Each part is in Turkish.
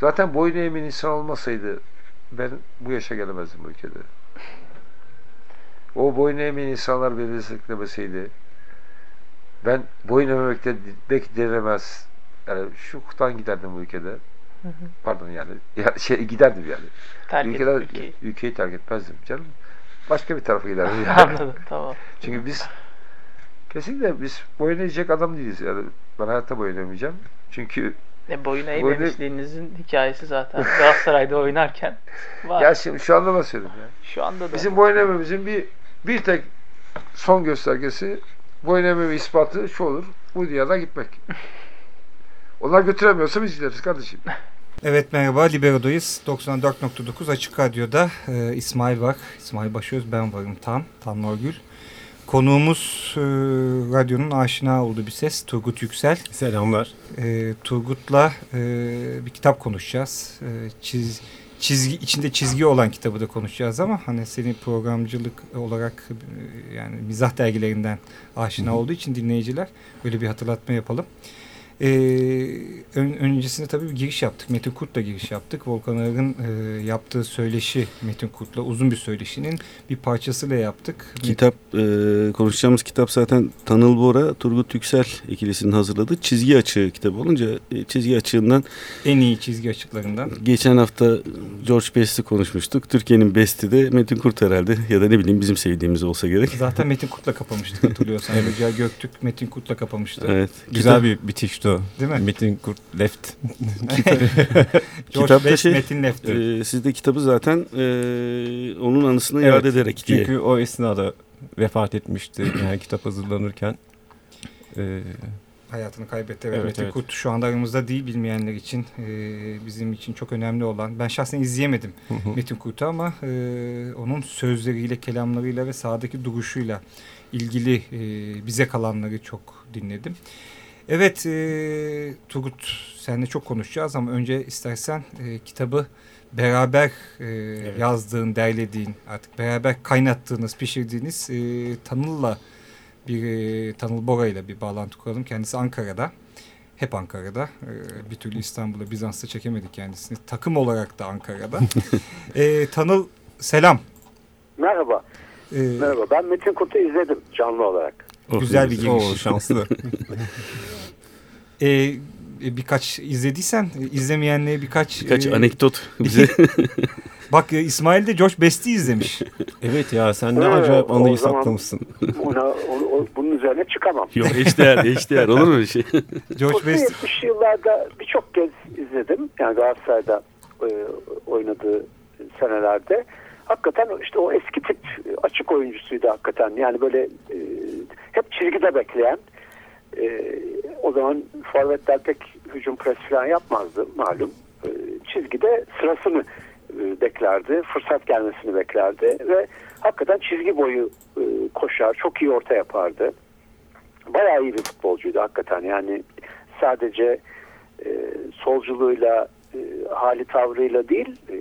Zaten boyun eğimin insan olmasaydı ben bu yaşa gelemezdim bu ülkede. O boyun eğmeyen insanlar beni desteklemeseydi ben boyun eğmemekte belki denemez. Yani şu kutan giderdim bu ülkede. Hı hı. Pardon yani. Ya şey giderdim yani. Terk Ülkeden, ülkeyi. ülkeyi terk etmezdim canım. Başka bir tarafa giderdim yani. Anladım tamam. Çünkü biz kesinlikle biz boyun eğecek adam değiliz. Yani ben hayatta boyun eğmeyeceğim. Çünkü E, boyun Boyun- eğmemişliğinizin hikayesi zaten Galatasaray'da oynarken var. ya şimdi şu anda basıyorum ya. Şu anda da. Bizim boyun eğmemizin bir bir tek son göstergesi boyun eğmeme ispatı şu olur. Bu dünyadan gitmek. Onlar götüremiyorsa biz gideriz kardeşim. Evet merhaba Libero'dayız. 94.9 Açık Radyo'da e, İsmail var. İsmail Başöz ben varım Tan. Tan Norgül. Konuğumuz e, radyonun aşina olduğu bir ses Turgut Yüksel. Selamlar. E, Turgut'la e, bir kitap konuşacağız. E, çiz, çizgi içinde çizgi olan kitabı da konuşacağız ama hani senin programcılık olarak e, yani mizah dergilerinden aşina olduğu için dinleyiciler öyle bir hatırlatma yapalım. Ee, ön, öncesinde tabii bir giriş yaptık. Metin Kurt'la giriş yaptık. Volkan Ağır'ın e, yaptığı söyleşi Metin Kurt'la uzun bir söyleşinin bir parçasıyla yaptık. Kitap e, konuşacağımız kitap zaten Tanıl Bora, Turgut Yüksel ikilisinin hazırladığı çizgi açığı kitabı olunca e, çizgi açığından En iyi çizgi açıklarından. geçen hafta George Best'i konuşmuştuk. Türkiye'nin Best'i de Metin Kurt herhalde ya da ne bileyim bizim sevdiğimiz olsa gerek. Zaten Metin Kurt'la kapamıştık hatırlıyorsan. evet. Göktürk Metin Kurt'la kapamıştı. Evet. Güzel Kitap- bir bitişti o. Değil mi? Metin Kurt Left. Kitapta Best, şey, Metin Lefter. e, siz de kitabı zaten e, onun anısına Evet, yad ederek diye. Çünkü o esnada vefat etmişti. Yani kitap hazırlanırken. Ee, hayatını kaybetti. Evet, Metin evet. Kurt şu anda aramızda değil bilmeyenler için e, bizim için çok önemli olan. Ben şahsen izleyemedim hı hı. Metin Kurt'u ama e, onun sözleriyle, kelamlarıyla ve sahadaki duruşuyla ilgili e, bize kalanları çok dinledim. Evet e, Turgut seninle çok konuşacağız ama önce istersen e, kitabı beraber e, yazdığın, derlediğin, artık beraber kaynattığınız, pişirdiğiniz e, Tanıl'la bir e, Tanıl Bora ile bir bağlantı kuralım. Kendisi Ankara'da. Hep Ankara'da. E, bir türlü İstanbul'a, Bizans'ta çekemedik kendisini. Takım olarak da Ankara'da. e, Tanıl selam. Merhaba. E, Merhaba. Ben Metin Kurt'u izledim canlı olarak. Oh, Güzel bir giriş. Oo, şanslı. e, e, birkaç izlediysen izlemeyenlere birkaç Birkaç e, anekdot bize. Bak e, İsmail de George Best'i izlemiş. evet ya sen ne Evet, acayip anıyı saklamışsın. Ona, o- o- bunun üzerine çıkamam. Yok eşdeğer, eşdeğer olur mu bir şey? Kurt'u Best 70'li yıllarda birçok kez izledim. Yani Galatasaray'da e, oynadığı senelerde. Hakikaten işte o eski tip açık oyuncusuydu hakikaten. Yani böyle e, hep çizgide bekleyen. e, o zaman forvetler pek hücum pres falan yapmazdı malum. E, çizgide sırasını e, beklerdi. Fırsat gelmesini beklerdi. Ve hakikaten çizgi boyu e, koşar. Çok iyi orta yapardı. Bayağı iyi bir futbolcuydu hakikaten. Yani sadece e, solculuğuyla, e, hali tavrıyla değil, e,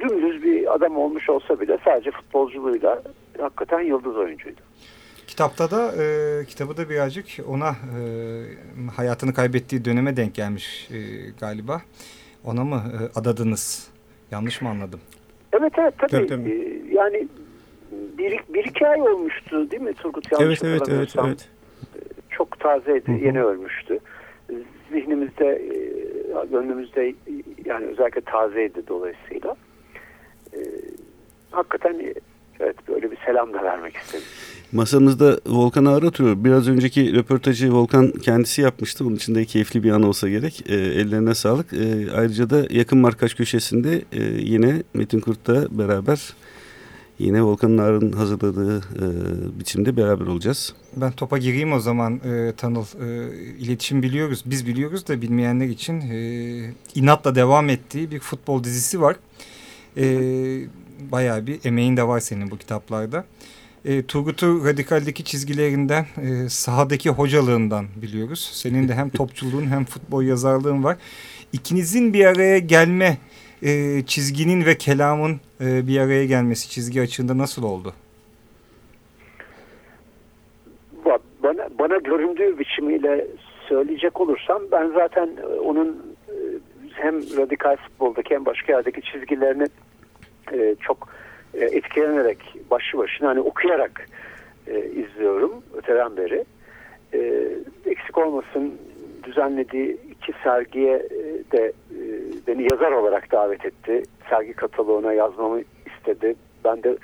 dümdüz bir adam olmuş olsa bile sadece futbolculuğuyla hakikaten yıldız oyuncuydu. Kitapta da e, kitabı da birazcık ona e, hayatını kaybettiği döneme denk gelmiş e, galiba. Ona mı e, adadınız? Yanlış mı anladım? Evet evet tabii. Tabii, tabii. E, yani bir, bir iki ay olmuştu değil mi Turgut? Yanlış Evet evet evet evet. Çok tazeydi, Hı hı. yeni ölmüştü. Zihnimizde, e, gönlümüzde e, yani özellikle tazeydi dolayısıyla. E, hakikaten evet böyle bir selam da vermek istedim. Masamızda Volkan Ağır oturuyor. Biraz önceki röportajı Volkan kendisi yapmıştı. Onun için de keyifli bir an olsa gerek. E, ellerine sağlık. E, ayrıca da yakın markaj köşesinde e, yine Metin Kurt'la beraber yine Volkan Ağır'ın hazırladığı e, biçimde beraber olacağız. Ben topa gireyim o zaman e, Tanıl. E, iletişim biliyoruz, biz biliyoruz da bilmeyenler için e, inatla devam ettiği bir futbol dizisi var. E, bayağı bir emeğin de var senin bu kitaplarda. E, Turgut'u radikaldeki çizgilerinden, e, sahadaki hocalığından biliyoruz. Senin de hem topçuluğun hem futbol yazarlığın var. İkinizin bir araya gelme, e, çizginin ve kelamın e, bir araya gelmesi çizgi açığında nasıl oldu? Ba- Bana, bana göründüğü biçimiyle söyleyecek olursam ben zaten e, onun hem radikal futboldaki hem başka yerdeki çizgilerini e, çok e, etkilenerek başlı başına hani okuyarak e, izliyorum öteden beri. E, eksik olmasın düzenlediği iki sergiye e, de e, beni yazar olarak davet etti. Sergi kataloğuna yazmamı istedi. Ben de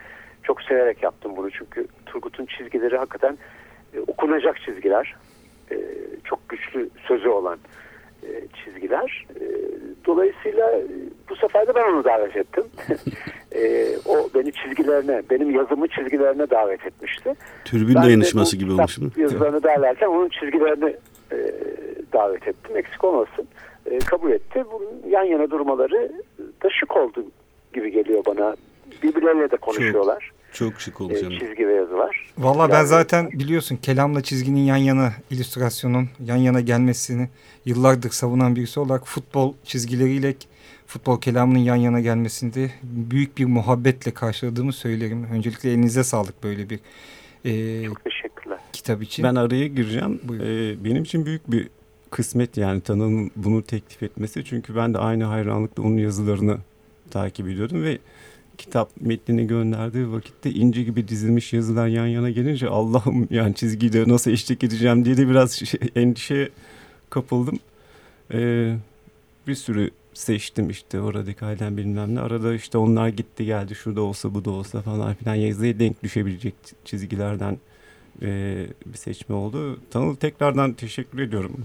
çok severek yaptım bunu çünkü Turgut'un çizgileri hakikaten e, okunacak çizgiler. E, çok güçlü sözü olan çizgiler. E, dolayısıyla e, bu sefer de ben onu davet ettim. e, o beni çizgilerine, benim yazımı çizgilerine davet etmişti. Türbün Ben dayanışması gibi olmuş mi? Yazılarını derlerken onun çizgilerini e, davet ettim. Eksik olmasın. E, kabul etti. Bunun yan yana durmaları da şık oldu gibi geliyor bana. Birbirleriyle de konuşuyorlar. Çok şık E, olmuş. yani. çizgi ve yazılar. Valla ben zaten biliyorsun kelamla çizginin yan yana illüstrasyonun yan yana gelmesini yıllardır savunan birisi olarak futbol çizgileriyle futbol kelamının yan yana gelmesini de büyük bir muhabbetle karşıladığımı söylerim. Öncelikle elinize sağlık böyle bir e, Çok teşekkürler. kitap için. Ben araya gireceğim. Buyurun. Ee, benim için büyük bir kısmet yani Tanıl'ın bunu teklif etmesi. Çünkü ben de aynı hayranlıkla onun yazılarını takip ediyordum ve kitap metnini gönderdiği vakitte ince gibi dizilmiş yazılar yan yana gelince Allah'ım yani çizgiyle nasıl eşlik edeceğim diye de biraz şey, endişeye kapıldım. Ee, bir sürü seçtim işte o radikalden bilmem ne. Arada işte onlar gitti geldi şurada olsa bu da olsa falan filan yazıya denk düşebilecek çizgilerden e, bir seçme oldu. Tanıl tekrardan teşekkür ediyorum.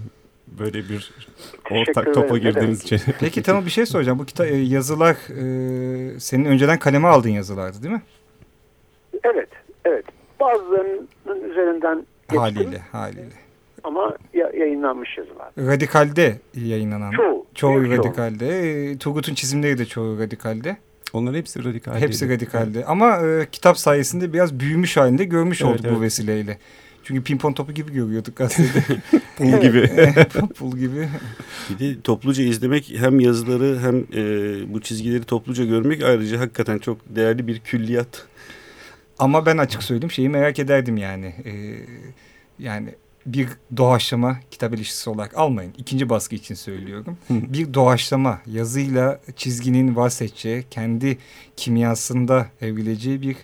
Böyle bir ortak topa girdiğimiz için. Peki tamam bir şey soracağım. Bu kita- e, yazılar e, senin önceden kaleme aldığın yazılardı değil mi? Evet, evet. Bazılarının üzerinden geçtim Haliyle, haliyle. ama ya- yayınlanmış yazılar. Radikalde yayınlanan. Çoğu. Çoğu büyük çoğu. radikalde. E, Turgut'un çizimleri de çoğu radikalde. Onların hepsi radikal. Hepsi radikalde. Ama e, kitap sayesinde biraz büyümüş halinde görmüş Evet, olduk evet. bu vesileyle. Çünkü pimpon topu gibi görüyorduk gazetede. Pul gibi. Pul gibi. Bir de topluca izlemek hem yazıları hem e, bu çizgileri topluca görmek ayrıca hakikaten çok değerli bir külliyat. Ama ben açık söyleyeyim şeyi merak ederdim yani. E, yani bir doğaçlama kitap ilişkisi olarak almayın. İkinci baskı için söylüyorum. bir doğaçlama yazıyla çizginin bahsedeceği, kendi kimyasında evrileceği bir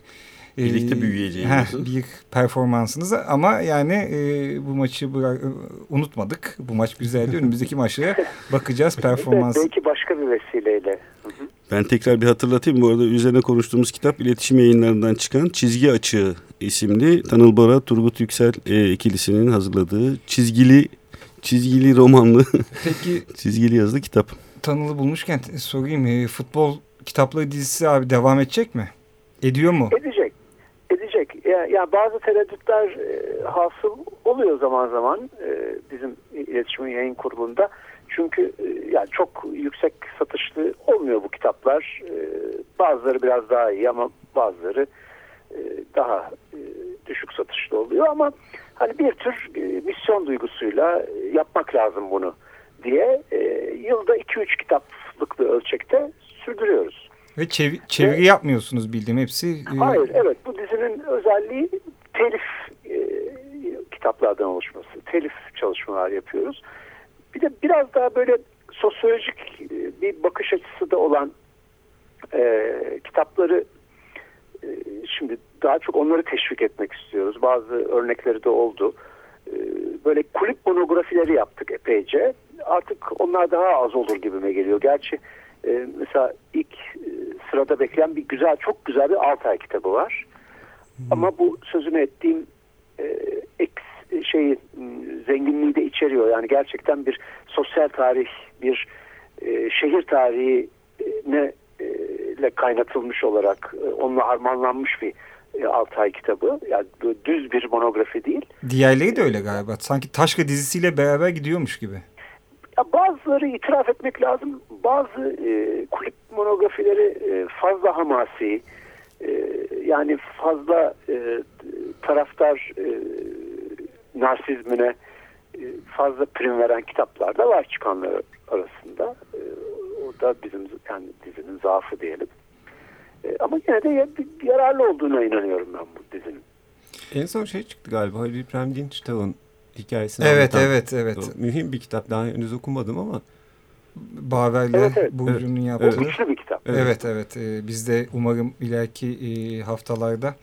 Birlikte büyüyeceği heh, bir performansınız ama yani e, bu maçı bıra- unutmadık. Bu maç güzeldi. Önümüzdeki maçlara bakacağız performans. Belki başka bir vesileyle. Hı hı. Ben tekrar bir hatırlatayım. Bu arada üzerine konuştuğumuz kitap iletişim yayınlarından çıkan Çizgi Açığı isimli Tanıl Bora, Turgut Yüksel e, ikilisinin hazırladığı çizgili çizgili romanlı, Peki çizgili yazılı kitap. Tanılı bulmuşken e, sorayım. e, futbol kitapları dizisi abi devam edecek mi? Ediyor mu? Edecek. Edecek. Ya, ya bazı tereddütler e, hasıl oluyor zaman zaman e, bizim iletişim yayın kurulunda. Çünkü e, yani çok yüksek satışlı olmuyor bu kitaplar. E, bazıları biraz daha iyi ama bazıları e, daha e, düşük satışlı oluyor ama hani bir tür e, misyon duygusuyla e, yapmak lazım bunu diye e, yılda 2-3 kitaplık bir ölçekte sürdürüyoruz. Ve çev- çeviri yapmıyorsunuz bildiğim hepsi. e, Hayır, evet. Bu dizinin özelliği telif e, kitaplardan oluşması. Telif çalışmalar yapıyoruz. Bir de biraz daha böyle sosyolojik e, bir bakış açısı da olan e, kitapları e, şimdi daha çok onları teşvik etmek istiyoruz. Bazı örnekleri de oldu. E, böyle kulüp monografileri yaptık epeyce. Artık onlar daha az olur gibime geliyor. Gerçi e, mesela ilk e, sırada bekleyen bir güzel, çok güzel bir Altay kitabı var. Ama bu sözünü ettiğim e, eks, şeyi m, zenginliği de içeriyor. Yani gerçekten bir sosyal tarih, bir e, şehir tarihi ne e, ile kaynatılmış olarak e, onunla harmanlanmış bir e, Altay kitabı. Yani düz bir monografi değil. Diğerleri de öyle galiba. Sanki Taşka dizisiyle beraber gidiyormuş gibi. Bazıları itiraf etmek lazım. Bazı e, kulüp monografileri e, fazla hamasi, e, yani fazla e, taraftar e, narsizmine e, fazla prim veren kitaplar da var çıkanlar arasında. E, o da bizim yani dizinin zaafı diyelim. E, ama yine de ya- yararlı olduğuna inanıyorum ben bu dizinin. En son şey çıktı galiba Halil İbrahim Dinçtal'ın hikayesini Evet anlatan. evet evet. O Mühim bir kitap. Daha henüz okumadım ama Baver'le Evet, evet. Burcu'nun O yaptığı. güçlü bir kitap. Evet evet, Ee, biz de umarım ileriki e, haftalarda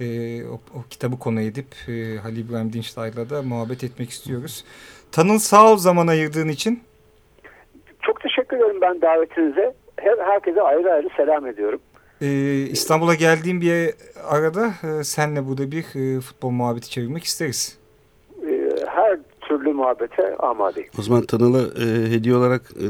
e, o, o kitabı konu edip e, Halil İbrahim Dinçlay'la da muhabbet etmek istiyoruz. Tanıl sağ ol zaman ayırdığın için. Çok teşekkür ederim ben davetinize. Her, herkese ayrı ayrı selam ediyorum. Ee, İstanbul'a geldiğim bir arada e, senle burada bir e, futbol muhabbeti çevirmek isteriz. Her türlü muhabbete amadeyim. O zaman Tanıl'a e, hediye olarak e,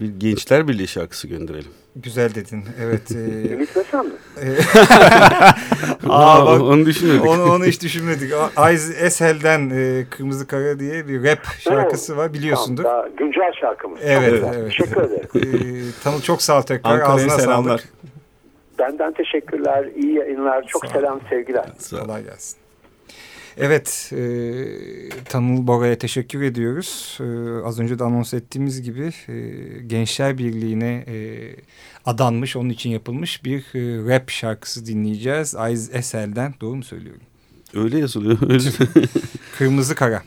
bir Gençler Birliği şarkısı gönderelim. Güzel dedin. Evet. E, Ümit Besen mi? e, Aa, bak, onu düşünmedik. onu, onu hiç düşünmedik. Ayz Esel'den e, Kırmızı Kara diye bir rap şarkısı var biliyorsundur. Tamam, daha güncel şarkımız. Evet, evet. Teşekkür ederim. E, Tanıl çok sağ ol tekrar. Ankara'ya Ağzına selamlar. sağlık. Benden teşekkürler. iyi yayınlar. Çok selam, sevgiler. Sağ ol. Kolay gelsin. Evet, e, Tanıl Bora'ya teşekkür ediyoruz. E, az önce de anons ettiğimiz gibi e, Gençler Birliği'ne e, adanmış, onun için yapılmış bir e, rap şarkısı dinleyeceğiz. Ayz Esel'den, doğru mu söylüyorum? Öyle yazılıyor. Öyle. Kırmızı Kara.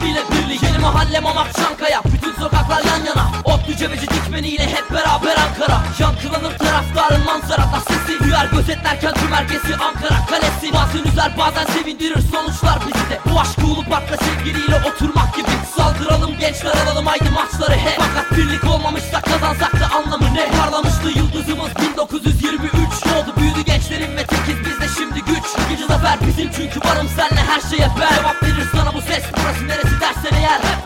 Bile birlik. Yeni mahallem Amak Çankaya. Bütün sokaklar yan yana. Otlu cebeci dikmeniyle hep beraber Ankara. Yankılanır taraftarın manzarada sesi Duyar gözetlerken tüm herkesi Ankara. Kalesi Bazen üzer bazen sevindirir. Sonuçlar bizi de. Bu aşkı ulu parkta sevgiliyle oturmak gibi. Saldıralım gençler alalım haydi maçları. He. Fakat birlik olmamışsa kazansak çünkü varım senle her şeye ben. Cevap verir sana bu ses. Burası neresi dersen eğer. Hep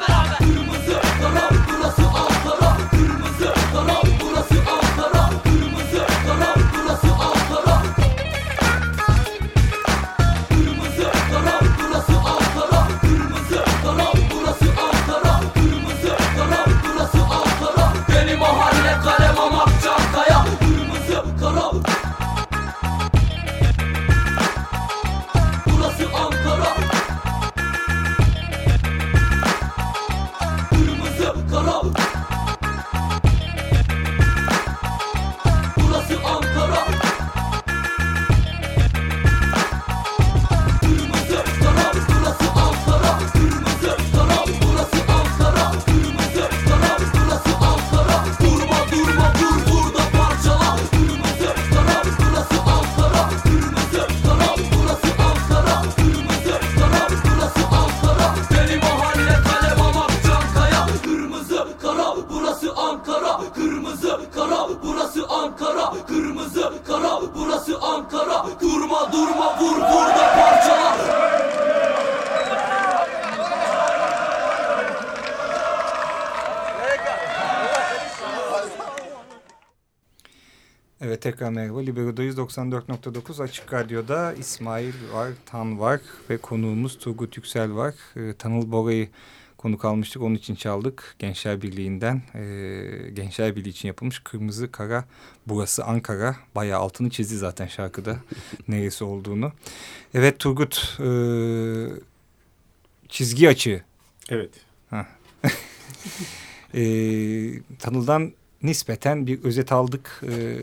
Evet tekrar merhaba. Libero'dayız 94.9 Açık Radyo'da İsmail var, Tan var ve konuğumuz Turgut Yüksel var. Ee, Tanıl Bora'yı konuk almıştık. Onun için çaldık. Gençler Birliği'nden. Ee, Gençler Birliği için yapılmış Kırmızı Kara. Burası Ankara. Bayağı altını çizdi zaten şarkıda neresi olduğunu. Evet Turgut e, çizgi açığı. Evet. E, Tanıl'dan nispeten bir özet aldık e,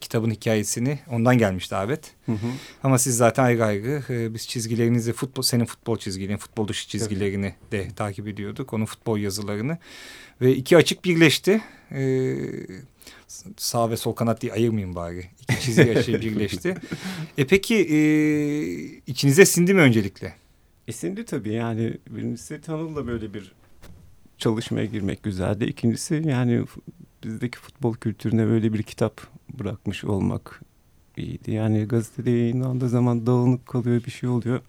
kitabın hikayesini. Ondan gelmiş davet. Hı hı. Ama siz zaten ayrı ayrı e, biz çizgilerinizi futbol senin futbol çizgilerini, futbol dışı çizgilerini de takip ediyorduk. Onun futbol yazılarını ve iki açık birleşti. E, sağ ve sol kanat diye ayırmayayım bari. İki çizgi açığı birleşti. E peki e, içinize sindi mi öncelikle? Esindi tabii yani birincisi Tanıl'la böyle bir çalışmaya girmek güzeldi. İkincisi yani bizdeki futbol kültürüne böyle bir kitap bırakmış olmak iyiydi. Yani gazetede yayınlandığı zaman dağınık kalıyor bir şey oluyor.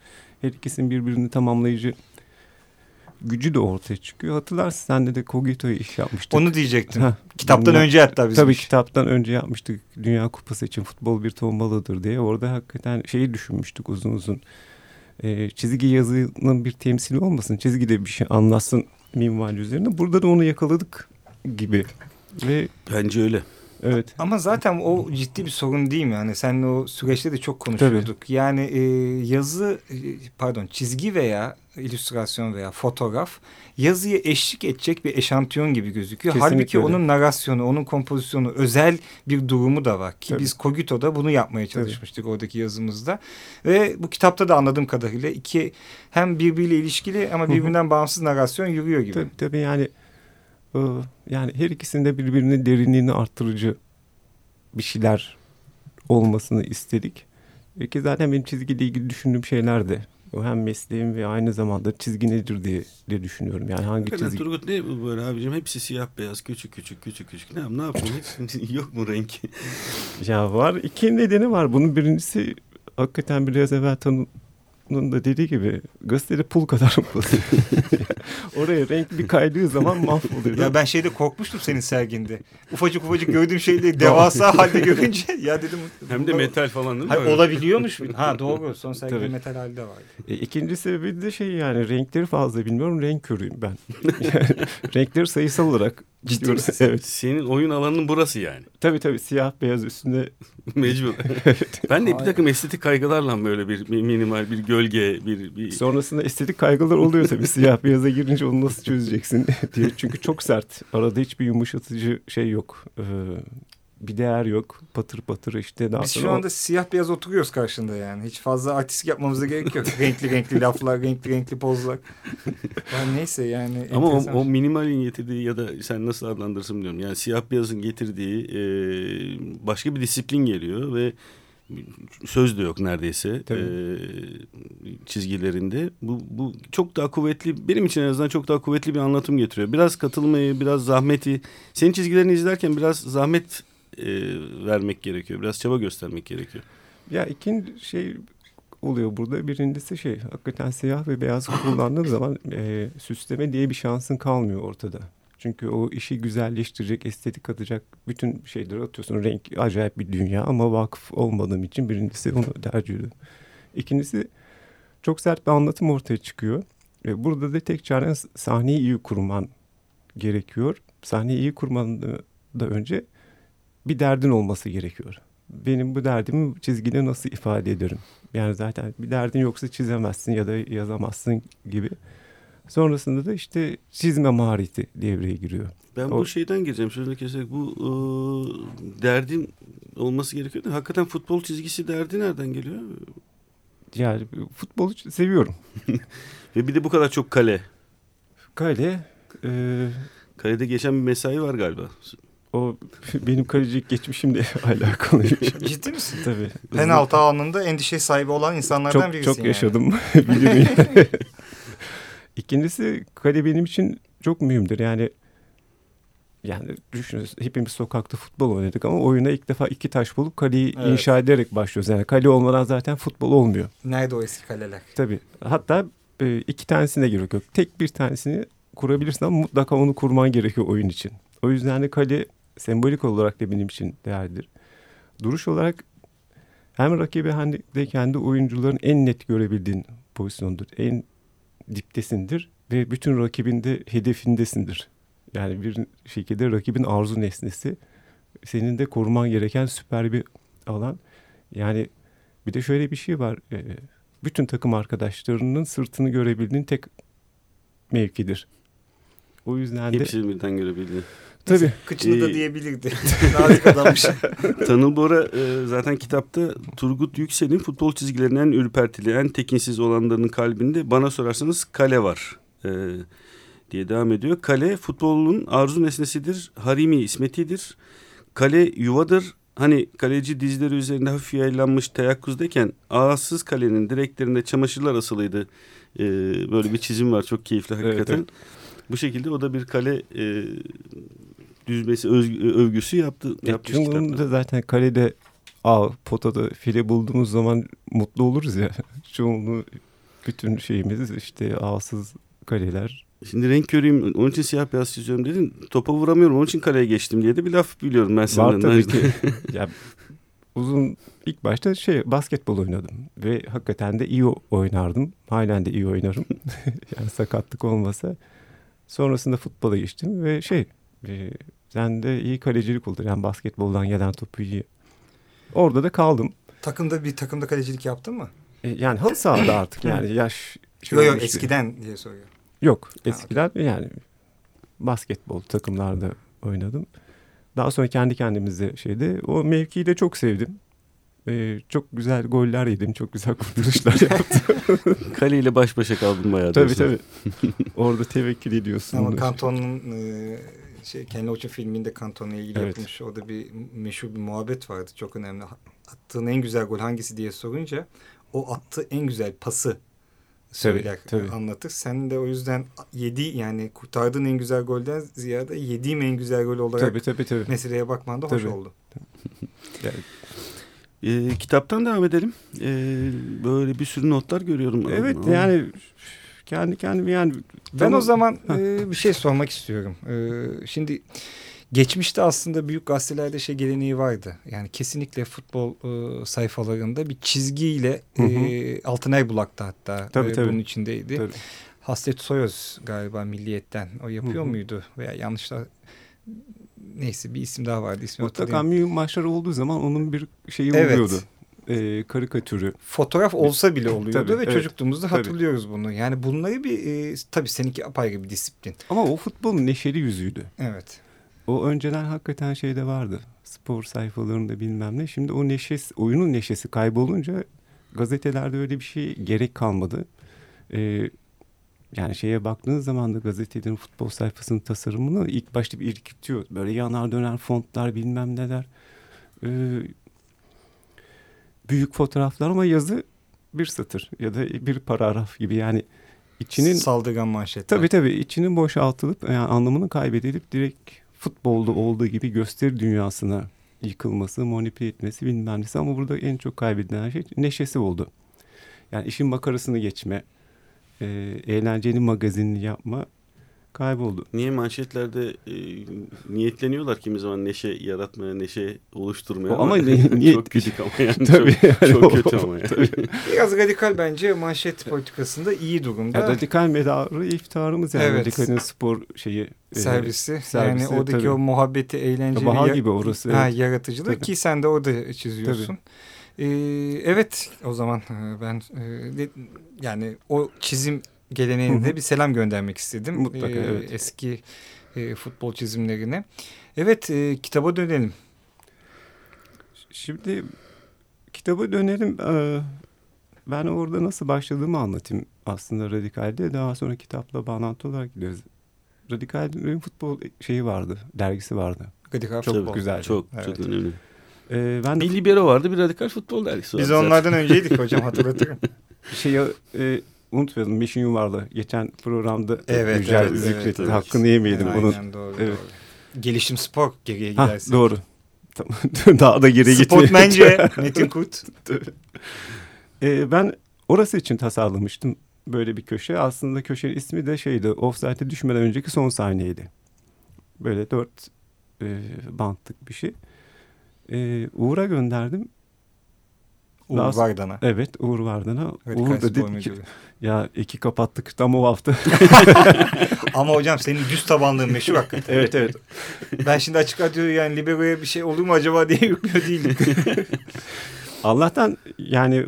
Her ikisinin birbirini tamamlayıcı gücü de ortaya çıkıyor. Hatırlarsın sen de Kogito'yu iş yapmıştık. Onu diyecektim. Heh, Kitaptan Dünya- önce hatta bizim Tabii kitaptan önce yapmıştık Dünya Kupası için futbol bir tombalıdır diye. Orada hakikaten şeyi düşünmüştük uzun uzun. Ee, çizgi yazının bir temsili olmasın. Çizgide bir şey anlatsın minval üzerine. Burada da onu yakaladık gibi. Ve Bence öyle. evet Ama zaten o ciddi bir sorun değil mi? Yani seninle o süreçte de çok konuşuyorduk. Yani e, yazı, e, pardon çizgi veya illüstrasyon veya fotoğraf yazıya eşlik edecek bir eşantiyon gibi gözüküyor. Kesinlikle Halbuki öyle. onun narrasyonu, onun kompozisyonu, özel bir durumu da var. Ki Tabii. biz Kogito'da bunu yapmaya çalışmıştık oradaki yazımızda. Ve bu kitapta da anladığım kadarıyla iki hem birbiriyle ilişkili ama birbirinden bağımsız narrasyon yürüyor gibi. tabii, tabii yani e, yani her ikisinde birbirinin derinliğini arttırıcı bir şeyler olmasını istedik. E ki zaten benim çizgiyle ilgili düşündüğüm şeyler de hem mesleğim ve aynı zamanda çizgi nedir diye, diye düşünüyorum. Yani hangi Hakikaten çizgi Turgut ne bu böyle abicim? Hepsi siyah beyaz küçük küçük küçük küçük. Ne, ne yapıyorsun? Yok mu renk? Ya var. İki nedeni var. Bunun birincisi hakikaten biraz evvel Tanı'nın da dediği gibi gazetede pul kadar pul. Oraya renk bir kaydığı zaman mahvoluyor. Ya ben şeyde korkmuştum senin serginde. Ufacık ufacık gördüğüm şeyleri devasa halde görünce ya dedim. Hem de metal falan değil mi? Hayır, olabiliyormuş. Ha doğru. Son sergide Tabii. metal halde vardı. E, ikinci sebebi de şey yani renkleri fazla bilmiyorum. Renk körüyüm ben. Yani renkleri sayısal olarak Ciddi misin? Evet. Senin oyun alanın burası yani. Tabii tabii siyah beyaz üstünde Mecbur. ben de bir takım estetik kaygılarla böyle bir mi- minimal bir gölge bir, bir... sonrasında estetik kaygılar oluyor tabii. siyah beyaza girince onu nasıl çözeceksin diye. Çünkü çok sert. Arada hiçbir yumuşatıcı şey yok. Ee, bir değer yok. Patır patır işte. Daha Biz sonra şu o- anda siyah beyaz oturuyoruz karşında yani. Hiç fazla artistik yapmamıza gerek yok. renkli renkli laflar, renkli renkli pozlar. Yani neyse yani. Ama o, o minimalin getirdiği ya da sen nasıl adlandırsın bilmiyorum. Yani siyah beyazın getirdiği e, başka bir disiplin geliyor ve söz de yok neredeyse Tabii. e, çizgilerinde. Bu, bu çok daha kuvvetli benim için en azından çok daha kuvvetli bir anlatım getiriyor. Biraz katılmayı, biraz zahmeti. Senin çizgilerini izlerken biraz zahmet e, vermek gerekiyor. Biraz çaba göstermek gerekiyor. Ya ikinci şey oluyor burada. Birincisi şey hakikaten siyah ve beyaz kullandığın zaman e, süsleme diye bir şansın kalmıyor ortada. Çünkü o işi güzelleştirecek, estetik katacak bütün şeyleri atıyorsun. Renk acayip bir dünya ama vakıf olmadığım için birincisi onu tercih ediyorum. İkincisi çok sert bir anlatım ortaya çıkıyor. Ve burada da tek çaren sahneyi iyi kurman gerekiyor. Sahneyi iyi kurman da önce bir derdin olması gerekiyor. Benim bu derdimi çizgide nasıl ifade ederim? Yani zaten bir derdin yoksa çizemezsin ya da yazamazsın gibi. Sonrasında da işte çizme mahareti devreye giriyor. Ben O- bu şeyden gireceğim sözünü keserek. Bu e, derdin olması gerekiyor da hakikaten futbol çizgisi derdi nereden geliyor? Yani futbolu seviyorum. Ve bir de bu kadar çok kale. Kale e, Kalede geçen bir mesai var galiba. o benim kalecilik geçmişimle alakalı. Ciddi misin? Tabii. Penaltı anında endişe sahibi olan insanlardan çok, birisin çok yani. yaşadım. Bilirim yani. İkincisi kale benim için çok mühimdir. Yani yani düşünün hepimiz sokakta futbol oynadık ama oyuna ilk defa iki taş bulup kaleyi Evet. inşa ederek başlıyoruz. Yani kale olmadan zaten futbol olmuyor. Nerede o eski kaleler? Tabii. Hatta e, iki tanesine gerek yok. Tek bir tanesini kurabilirsin ama mutlaka onu kurman gerekiyor oyun için. O yüzden de kale sembolik olarak da benim için değerlidir. Duruş olarak hem rakibi hem de kendi oyuncuların en net görebildiğin pozisyondur. En diptesindir ve bütün rakibin de hedefindesindir. Yani bir şekilde rakibin arzu nesnesi. Senin de koruman gereken süper bir alan. Yani bir de şöyle bir şey var. Ee, bütün takım arkadaşlarının sırtını görebildiğin tek mevkidir. O yüzden de Hepsini birden görebildi. Tabii Kıçını da Ee, diyebilirdi. Nazik adammış. Tanıl Bora e, zaten kitapta Turgut Yüksel'in futbol çizgilerinin en ürpertili, en tekinsiz olanlarının kalbinde bana sorarsanız kale var e, diye devam ediyor. Kale futbolun arzu nesnesidir, harimi ismetidir. Kale yuvadır. Hani kaleci dizleri üzerinde hafif yaylanmış teyakkuzdayken ağızsız kalenin direklerinde çamaşırlar asılıydı e, böyle bir çizim var. Çok keyifli hakikaten. evet. Bu şekilde o da bir kale e, düzmesi özgü- övgüsü yaptı. yapmış Çoğunluğunda kitapta. zaten kalede ağ, potada file bulduğumuz zaman mutlu oluruz ya. Çoğunluğu bütün şeyimiz işte ağsız kaleler. Şimdi renk körüyüm onun için siyah beyaz çiziyorum dedin. Topa vuramıyorum onun için kaleye geçtim diye de bir laf biliyorum ben senden. Var tabii ki. ya uzun ilk başta şey basketbol oynadım ve hakikaten de iyi oynardım. Halen de iyi oynarım. yani sakatlık olmasa. Sonrasında futbola geçtim ve şey e, sen de iyi kalecilik oldu. Yani basketboldan gelen topu iyi. Orada da kaldım. Takımda bir takımda kalecilik yaptın mı? E, yani halı sahada artık yani yaş Yok yok eskiden diye soruyor. Yok eskiden yani basketbol takımlarda oynadım. Daha sonra kendi kendimize şeyde o mevkiyi de çok sevdim. Ee, çok güzel goller yedim. Çok güzel kurtarışlar yaptım. Kaleyle baş başa kaldın bayağı. tabii diyorsun. tabii. Orada tevekkül ediyorsun. Ama Kanton'un e, şey Ken Loach'un filminde Kanton'la ilgili Evet. yapılmış orada bir meşhur bir muhabbet vardı. Çok önemli. Attığın en güzel gol hangisi diye sorunca o attığı en güzel pası söyler, tabii. anlatır. Sen de o yüzden yedi yani kurtardığın en güzel golden ziyade yediğim en güzel gol olarak Tabii tabii tabii. meseleye bakman da hoş Tabii. oldu. Ee, kitaptan devam edelim. Ee, böyle bir sürü notlar görüyorum. Evet Ama- yani kendi kendime yani Ben Tamam. o zaman e, bir şey sormak istiyorum. E, şimdi geçmişte aslında büyük gazetelerde şey geleneği vardı. Yani kesinlikle futbol e, sayfalarında bir çizgiyle Hı hı. e, Altınay Bulak'ta hatta Tabii, e, tabii. bunun içindeydi. Tabii. Hasret Soyoz galiba Milliyet'ten. O yapıyor Hı hı. muydu? Veya yanlışlar neyse bir isim daha vardı. İsmi mutlaka mühim maçlar olduğu zaman onun bir şeyi Evet. oluyordu. Ee, karikatürü. Fotoğraf olsa bile oluyordu Tabii, ve evet. çocukluğumuzda Tabii. hatırlıyoruz bunu. Yani bunları bir e, tabii seninki apayrı bir disiplin. Ama o futbolun neşeli yüzüydü. Evet. O önceden hakikaten şeyde vardı. Spor sayfalarında bilmem ne. Şimdi o neşesi, oyunun neşesi kaybolunca gazetelerde öyle bir şey gerek kalmadı. Ee, yani şeye baktığınız zaman da gazetelerin futbol sayfasının tasarımını ilk başta bir irkitiyor. Böyle yanar döner fontlar bilmem neler. Ee, büyük fotoğraflar ama yazı bir satır ya da bir paragraf gibi yani içinin Saldırgan manşetler. Tabii tabii içinin boşaltılıp yani anlamını kaybedilip direkt futbolda olduğu gibi gösteri dünyasına yıkılması, manipüle etmesi bilmem nesi ama burada en çok kaybedilen şey neşesi oldu. Yani işin makarasını geçme, e, eğlencenin magazinini yapma kayboldu. Niye manşetlerde e, niyetleniyorlar kimi zaman neşe yaratmaya, neşe oluşturmaya. Ama ni- niyet- çok kötü ama yani Tabii, çok, yani çok o- kötü ama yani. tabii. Biraz radikal bence manşet politikasında iyi durumda. Ya radikal medarı iftiharımız yani Evet. radikalin spor şeyi. e, servisi. servisi, yani oradaki tabii. o muhabbeti, eğlenceyi, Baha ya- gibi orası, Ha, evet. yaratıcılık Tabii. ki sen de orada çiziyorsun. Ee, evet o zaman e, ben e, yani o çizim geleneğine de bir selam göndermek istedim. Mutlaka, Ee, evet. Eski e, futbol çizimlerine. Evet e, kitaba dönelim. Şimdi kitaba dönelim. Ee, Ben orada nasıl başladığımı anlatayım aslında Radikal'de. Daha sonra kitapla bağlantı olarak gidiyoruz. Radikal'in futbol şeyi vardı, dergisi vardı. Radikal Çok futbol. güzel. Çok Evet. çok önemli. Ee, ben de Bir libero vardı bir radikal futbol dergisi vardı. Biz onlardan önceydik hocam hatırlatırım. şeyi e, unutmayalım. Meşin Yuvarlı. Geçen programda Evet, Yücel evet, zikretti. evet. Hakkını yemeyelim Aynen onun. doğru, Evet. doğru. Gelişim spor geriye gidersin. doğru. Tamam. Daha da geri gitmeyelim. Sportmence Metin Kurt. Ee, ben orası için tasarlamıştım böyle bir köşe. Aslında köşenin ismi de şeydi. Offside'e düşmeden önceki son sahneydi. Böyle dört e, bantlık bir şey. E, Uğur'a gönderdim. Uğur Daha- Vardan'a. Evet Uğur Vardan'a. Radikal Uğur da dedi ki ya iki kapattık tam o hafta. Ama hocam senin düz tabanlığın meşhur hakikaten. evet evet. Ben şimdi açık radyo yani Libero'ya bir şey olur mu acaba diye yüklüyor değilim. Allah'tan yani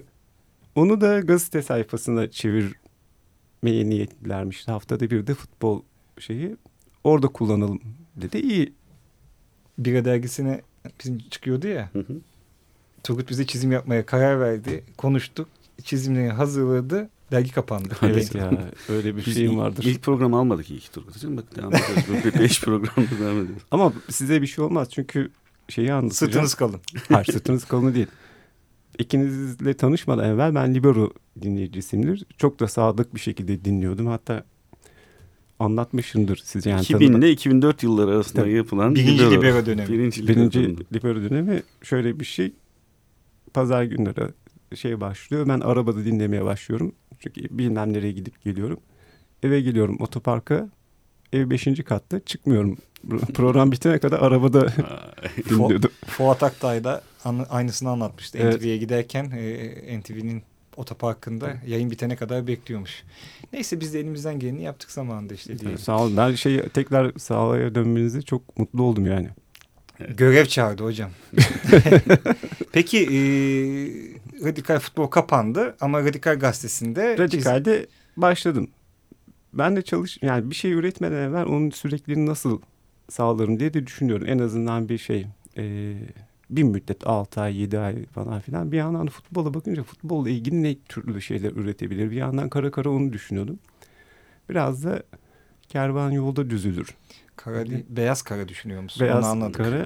onu da gazete sayfasına çevirmeye niyetlilermiş. Haftada bir de futbol şeyi orada kullanalım dedi. İyi Bira dergisine bizim çıkıyordu ya. Hı hı. Turgut bize çizim yapmaya karar verdi. Konuştuk. Çizimleri hazırladı. Dergi kapandı. Evet ya öyle bir Biz şeyim vardır. ilk program almadık iyi ki Turgut Hocam. Bak devam ediyoruz. Beş programda devam ediyoruz. Ama size bir şey olmaz çünkü şeyi anlatacağım. Sırtınız kalın. Hayır sırtınız kalın değil. ikinizle tanışmadan evvel ben Libero dinleyicisiyimdir. Çok da sadık bir şekilde dinliyordum. Hatta anlatmışımdır size. Yani 2000 ile 2004 yılları arasında Tabii. yapılan Birinci libero. libero dönemi. Birinci, libero Birinci dönemi. libero dönemi şöyle bir şey. Pazar günleri şey başlıyor. Ben arabada dinlemeye başlıyorum. Çünkü bilmem nereye gidip geliyorum. Eve geliyorum otoparka. Ev beşinci katta çıkmıyorum. Program bitene kadar arabada dinliyordum. Fuat Aktay da aynısını anlatmıştı. Evet. NTV'ye giderken e, NTV'nin otoparkında yayın bitene kadar bekliyormuş. Neyse biz de elimizden geleni yaptık zamanında işte diyelim. Sağ olun. Ben şey tekrar sahaya dönmenize çok mutlu oldum yani. Görev çağırdı hocam. Peki e, Radikal Futbol kapandı ama Radikal Gazetesi'nde Radikal'de başladım. Ben de çalış yani bir şey üretmeden evvel onun sürekliliğini nasıl sağlarım diye de düşünüyorum. En azından bir şey e, bir müddet 6 ay 7 ay falan filan. Bir yandan da futbola bakınca futbolla ilgili ne türlü şeyler üretebilir. Bir yandan kara kara onu düşünüyordum. Biraz da kervan yolda düzülür. Kara değil, beyaz kara düşünüyor musun? Onu Beyaz anladık. kara.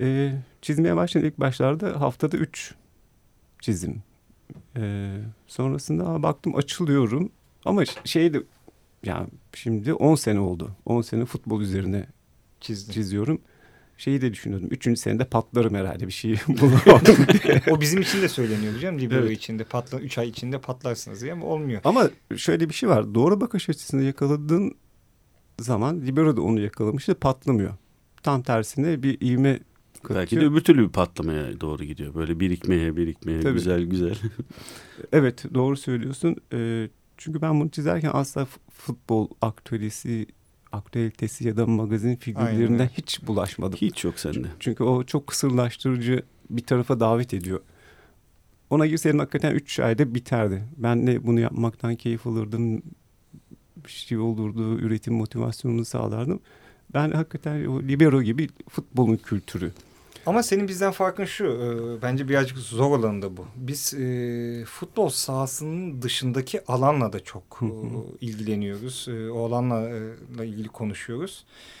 E, çizmeye başlayan ilk başlarda haftada 3 çizim. E, sonrasında baktım açılıyorum. Ama şey de yani şimdi 10 sene oldu. 10 sene futbol üzerine Çizdim. çiziyorum. Şeyi de düşünüyordum. Üçüncü senede patlarım herhalde bir şey bulamadım o bizim için de söyleniyor hocam. Libero Evet. içinde patla 3 ay içinde patlarsınız diye ama olmuyor. Ama şöyle bir şey var. Doğru bakış açısını yakaladığın zaman Libero da onu yakalamıştı patlamıyor. Tam tersine bir ivme Belki de katıyor. öbür türlü bir patlamaya doğru gidiyor. Böyle birikmeye birikmeye Tabii. güzel güzel. Evet doğru söylüyorsun. Ee, çünkü ben bunu çizerken asla futbol aktüelisi, aktüelitesi ya da magazin Aynen figürlerine öyle. hiç bulaşmadım. Hiç yok sende. Çünkü o çok kısırlaştırıcı bir tarafa davet ediyor. Ona girseydim hakikaten 3 ayda biterdi. Ben de bunu yapmaktan keyif alırdım. Şey olurdu, üretim motivasyonunu sağlardım. Ben hakikaten o libero gibi futbolun kültürü. Ama senin bizden farkın şu. e, bence birazcık zor olanı da bu. Biz e, futbol sahasının dışındaki alanla da çok e, ilgileniyoruz. E, o alanla e, ilgili konuşuyoruz. E,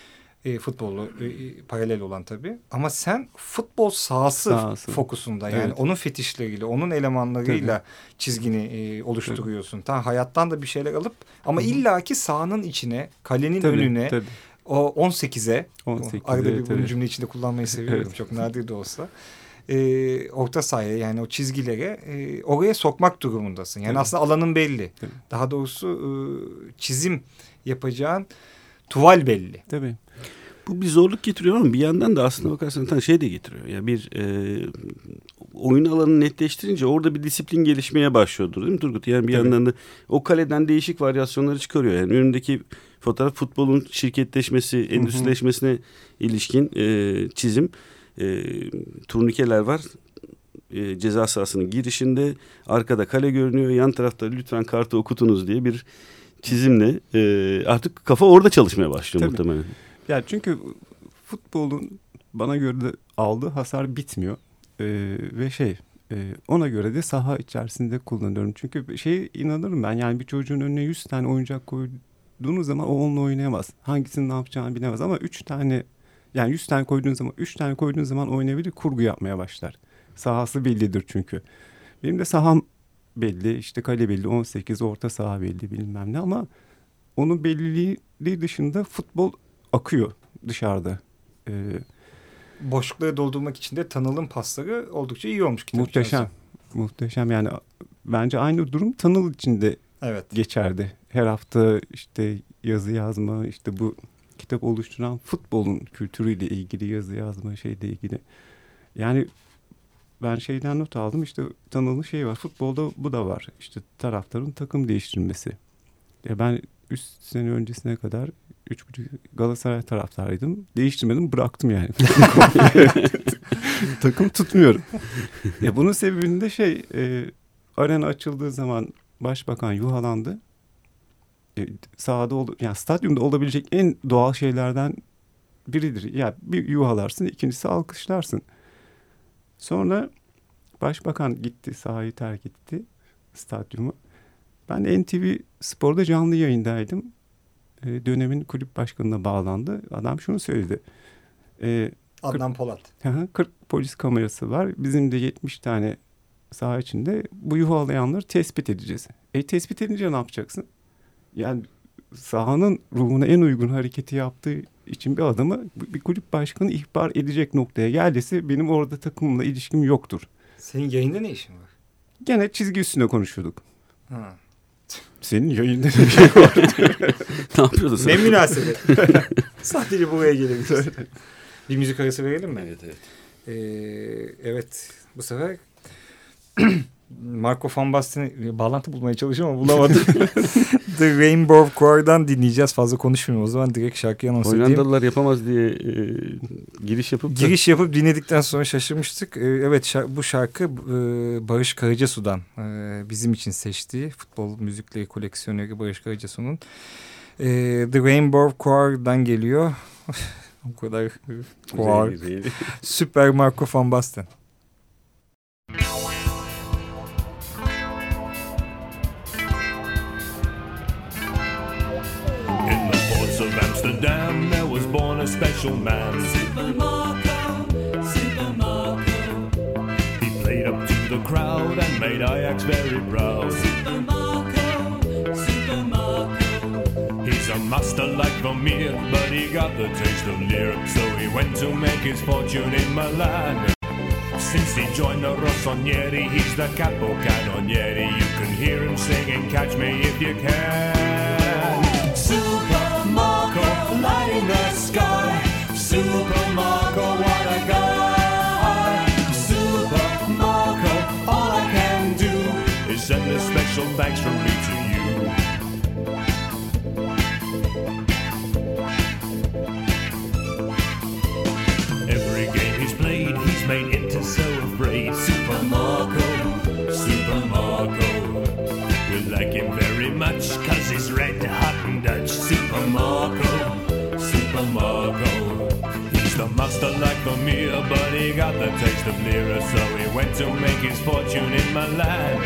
futbolla e, e, paralel olan tabii. Ama sen futbol sahası, Sahası. fokusunda yani Evet. onun fetişleriyle, onun elemanlarıyla çizgini e, oluşturuyorsun. Tamam hayattan da bir şeyler alıp ama Hı hı. illaki sahanın içine, kalenin Tabii, önüne, tabii. o 18'e 18'e, arada bir bunu tabii. cümle içinde kullanmayı seviyorum. Evet. Çok nadir de olsa. Ee, orta sahaya yani o çizgilere e, oraya sokmak durumundasın. Yani Tabii. aslında alanın belli. Tabii. Daha doğrusu e, çizim yapacağın tuval belli. Tabii. Bu bir zorluk getiriyor ama bir yandan da aslında bakarsan tam şey de getiriyor. Ya bir e, oyun alanını netleştirince orada bir disiplin gelişmeye başlıyordur değil mi Turgut? Yani bir yandan da o kaleden değişik varyasyonları çıkarıyor. Yani önündeki fotoğraf futbolun şirketleşmesi, endüstrileşmesine ilişkin e, çizim. E, turnikeler var. E, ceza sahasının girişinde arkada kale görünüyor. Yan tarafta lütfen kartı okutunuz diye bir çizimle e, artık kafa orada çalışmaya başlıyor Tabii. muhtemelen. Ya çünkü futbolun bana göre de aldığı hasar bitmiyor. Ee, ve şey e, ona göre de saha içerisinde kullanıyorum. Çünkü şey inanırım ben yani bir çocuğun önüne 100 tane oyuncak koyduğunuz zaman o onunla oynayamaz. Hangisinin ne yapacağını bilemez ama 3 tane yani 100 tane koyduğun zaman 3 tane koyduğun zaman oynayabilir kurgu yapmaya başlar. Sahası bellidir çünkü. Benim de saham belli işte kale belli 18 orta saha belli bilmem ne ama onun belliliği dışında futbol akıyor dışarıda. Ee, Boşlukları doldurmak için de Tanıl'ın pasları oldukça iyi olmuş. kitap muhteşem. içerisinde. Muhteşem yani bence aynı durum Tanıl içinde Evet. geçerdi. Her hafta işte yazı yazma işte bu kitap oluşturan futbolun kültürüyle ilgili yazı yazma şeyle ilgili. Yani ben şeyden not aldım işte Tanıl'ın şeyi var futbolda bu da var işte taraftarın takım değiştirmesi. Ya ben 3 sene öncesine kadar 3,5 Galatasaray taraftarıydım. Değiştirmedim bıraktım yani. takım tutmuyorum. Ya bunun sebebinde şey e, arena açıldığı zaman başbakan yuhalandı. E, sahada ol, yani stadyumda olabilecek en doğal şeylerden biridir. Ya bir yuhalarsın, ikincisi alkışlarsın. Sonra başbakan gitti, sahayı terk etti stadyumu. Ben NTV Spor'da canlı yayındaydım. E, dönemin kulüp başkanına bağlandı. Adam şunu söyledi. E, Adnan Polat. Hı hı, 40 polis kamerası var. Bizim de 70 tane saha içinde bu yuhalayanları tespit edeceğiz. E tespit edince ne yapacaksın? Yani sahanın ruhuna en uygun hareketi yaptığı için bir adamı bir kulüp başkanı ihbar edecek noktaya geldiyse benim orada takımımla ilişkim yoktur. Senin yayında ne işin var? Gene çizgi üstüne konuşuyorduk. Ha. Senin yayında bir şey var. ne yapıyordun sen? Ne münasebet. Sadece buraya gelebiliriz. bir müzik arası verelim mi? Evet evet. Ee, evet bu sefer Marco Van Basten'e bağlantı bulmaya çalışıyorum ama bulamadım. The Rainbow Choir'dan dinleyeceğiz. Fazla konuşmayayım o zaman direkt şarkıyı anons edeyim. Hollandalılar yapamaz diye e, giriş yapıp da- Giriş yapıp dinledikten sonra şaşırmıştık. Ee, evet şar- bu şarkı e, Barış Karacasu'dan e, bizim için seçtiği futbol müzikleri koleksiyoneri Barış Karacasu'nun e, The Rainbow Choir'dan geliyor. o kadar e, choir. Süper Marco Van Basten. Special man. Super Marco, Super Marco, He played up to the crowd and made Ajax very proud. Super Marco, Super Marco. He's a master like Vermeer, but he got the taste of Lear, so he went to make his fortune in Milan. Since he joined the Rossonieri, he's the capo cannonieri. You can hear him singing, "Catch me if you can." The master like Vermeer, but he got the taste of Lira, so he went to make his fortune in Milan.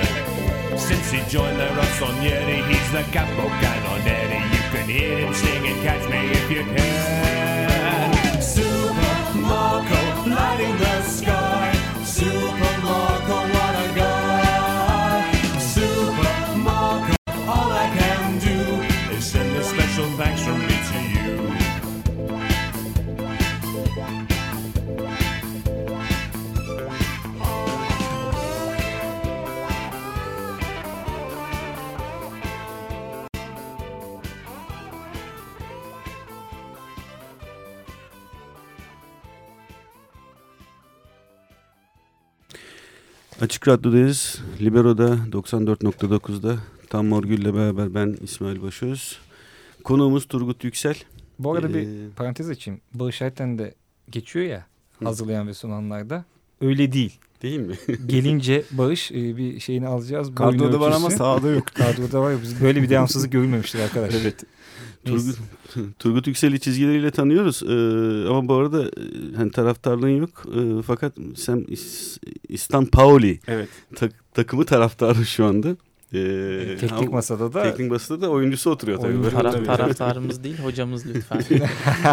Since he joined the Rossonieri, he's the capo cannonieri. You can hear him singing, catch me if you can. Açık Radyo'dayız. Libero'da 94.9'da Tam Morgül'le beraber ben İsmail Başöz. Konuğumuz Turgut Yüksel. Bu arada bir Ee, parantez açayım. Bağış Ayten de geçiyor ya hazırlayan ve sunanlarda. Öyle değil. Değil mi? Gelince Bağış e, bir şeyini alacağız. Kadroda var ama sahada yok. Kadroda var. Biz böyle bir devamsızlık görülmemiştir arkadaşlar. evet. Turgut, Turgut Yüksel'i çizgileriyle tanıyoruz. Ee, ama bu arada e, hani taraftarlığın yok. Ee, fakat sen İs- İstan Pauli Evet. tak- takımı taraftarı şu anda. Ee, Teknik ama- masada da Teknik masada da oyuncusu oturuyor tabii. Oyuncu Taraf, tabii. taraftarımız değil hocamız lütfen.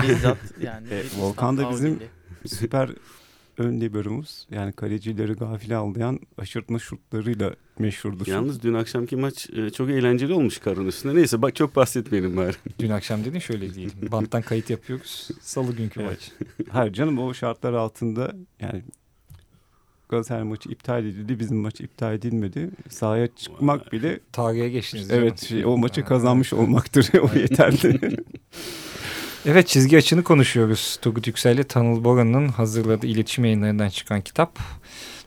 Bizzat yani. E, Volkan da bizim- Paulili. Süper ön liberomuz. Yani kalecileri gafile aldayan aşırtma şutlarıyla meşhurdur. Yalnız dün akşamki maç e, çok eğlenceli olmuş karın üstüne. Neyse bak çok bahsetmeyelim bari. dün akşam dedin şöyle değil. Banttan kayıt yapıyoruz. Salı günkü Evet. maç. Hayır canım o şartlar altında yani Galatasaray maçı iptal edildi. Bizim maç iptal edilmedi. Sahaya çıkmak bile Tarihe geçtiniz. evet şey, o maçı kazanmış olmaktır. o yeterli. Evet çizgi açını konuşuyoruz. Turgut Yüksel'le Tanıl Boran'ın hazırladığı iletişim yayınlarından çıkan kitap.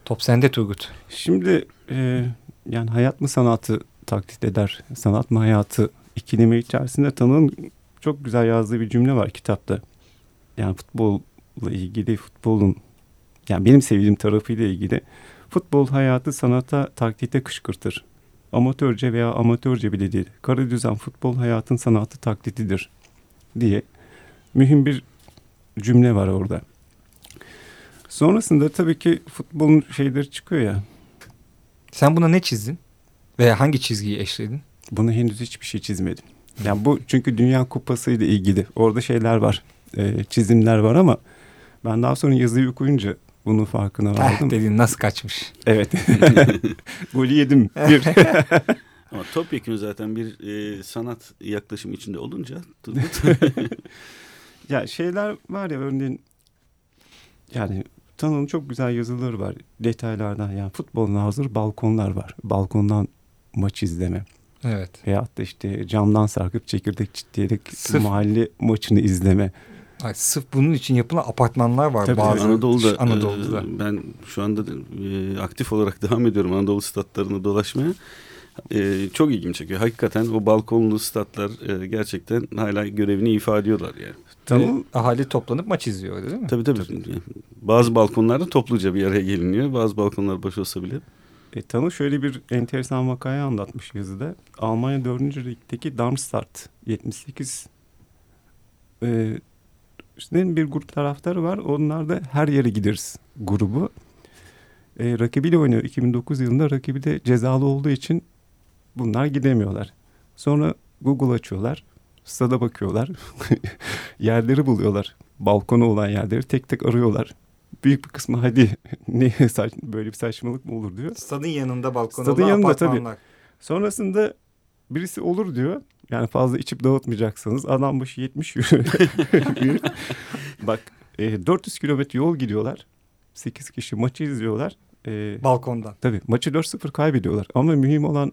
Top sende Turgut. Şimdi e, yani hayat mı sanatı taklit eder, sanat mı hayatı ikilemi içerisinde Tanık'ın çok güzel yazdığı bir cümle var kitapta. Yani futbolla ilgili futbolun yani benim sevdiğim tarafıyla ilgili futbol hayatı sanata taklite kışkırtır. Amatörce veya amatörce bile değil. Kara düzen futbol hayatın sanatı taklitidir diye mühim bir cümle var orada. Sonrasında tabii ki futbolun şeyleri çıkıyor ya. Sen buna ne çizdin? Veya hangi çizgiyi eşledin? Buna henüz hiçbir şey çizmedim. Yani bu çünkü Dünya Kupası ile ilgili orada şeyler var, e, çizimler var ama Ben daha sonra yazıyı okuyunca bunun farkına Heh, vardım. dedin nasıl kaçmış. evet. Golü yedim. Bir. Ama topyekun zaten bir e, sanat yaklaşımı içinde olunca Turgut ya şeyler var ya örneğin yani Tanı'nın çok güzel yazıları var. Detaylardan yani futboluna hazır balkonlar var. Balkondan maç izleme. Evet. Veyahut da işte camdan sarkıp çekirdek çitleyerek Sırf- mahalle maçını izleme. Ay, sırf bunun için yapılan apartmanlar var Tabii, bazı Anadolu'da, Anadolu'da. e, ben şu anda e, aktif olarak devam ediyorum Anadolu statlarını dolaşmaya. E, çok ilgimi çekiyor. Hakikaten o balkonlu statlar e, gerçekten hala görevini ifade ediyorlar yani. Tanı Ve ahali toplanıp maç izliyor değil mi? Tabii tabii. Bazı balkonlarda topluca bir araya geliniyor. Bazı balkonlar boş olsa bile. E, Tanı şöyle bir enteresan vakayı anlatmış yazıda. Almanya 4. Lig'deki Darmstadt 78 e, işte bir grup taraftarı var. Onlar da her yere gideriz grubu. E, rakibiyle oynuyor. 2009 yılında rakibi de cezalı olduğu için bunlar gidemiyorlar. Sonra Google açıyorlar. Stada bakıyorlar. yerleri buluyorlar. Balkonu olan yerleri tek tek arıyorlar. Büyük bir kısmı hadi ne böyle bir saçmalık mı olur diyor. Stadın yanında balkon Stadın olan yanında tabii. apartmanlar. Sonrasında birisi olur diyor. Yani fazla içip dağıtmayacaksanız adam başı 70 euro. Bak e, 400 kilometre yol gidiyorlar. 8 kişi maçı izliyorlar. E, Balkondan. tabii maçı 4-0 kaybediyorlar. Ama mühim olan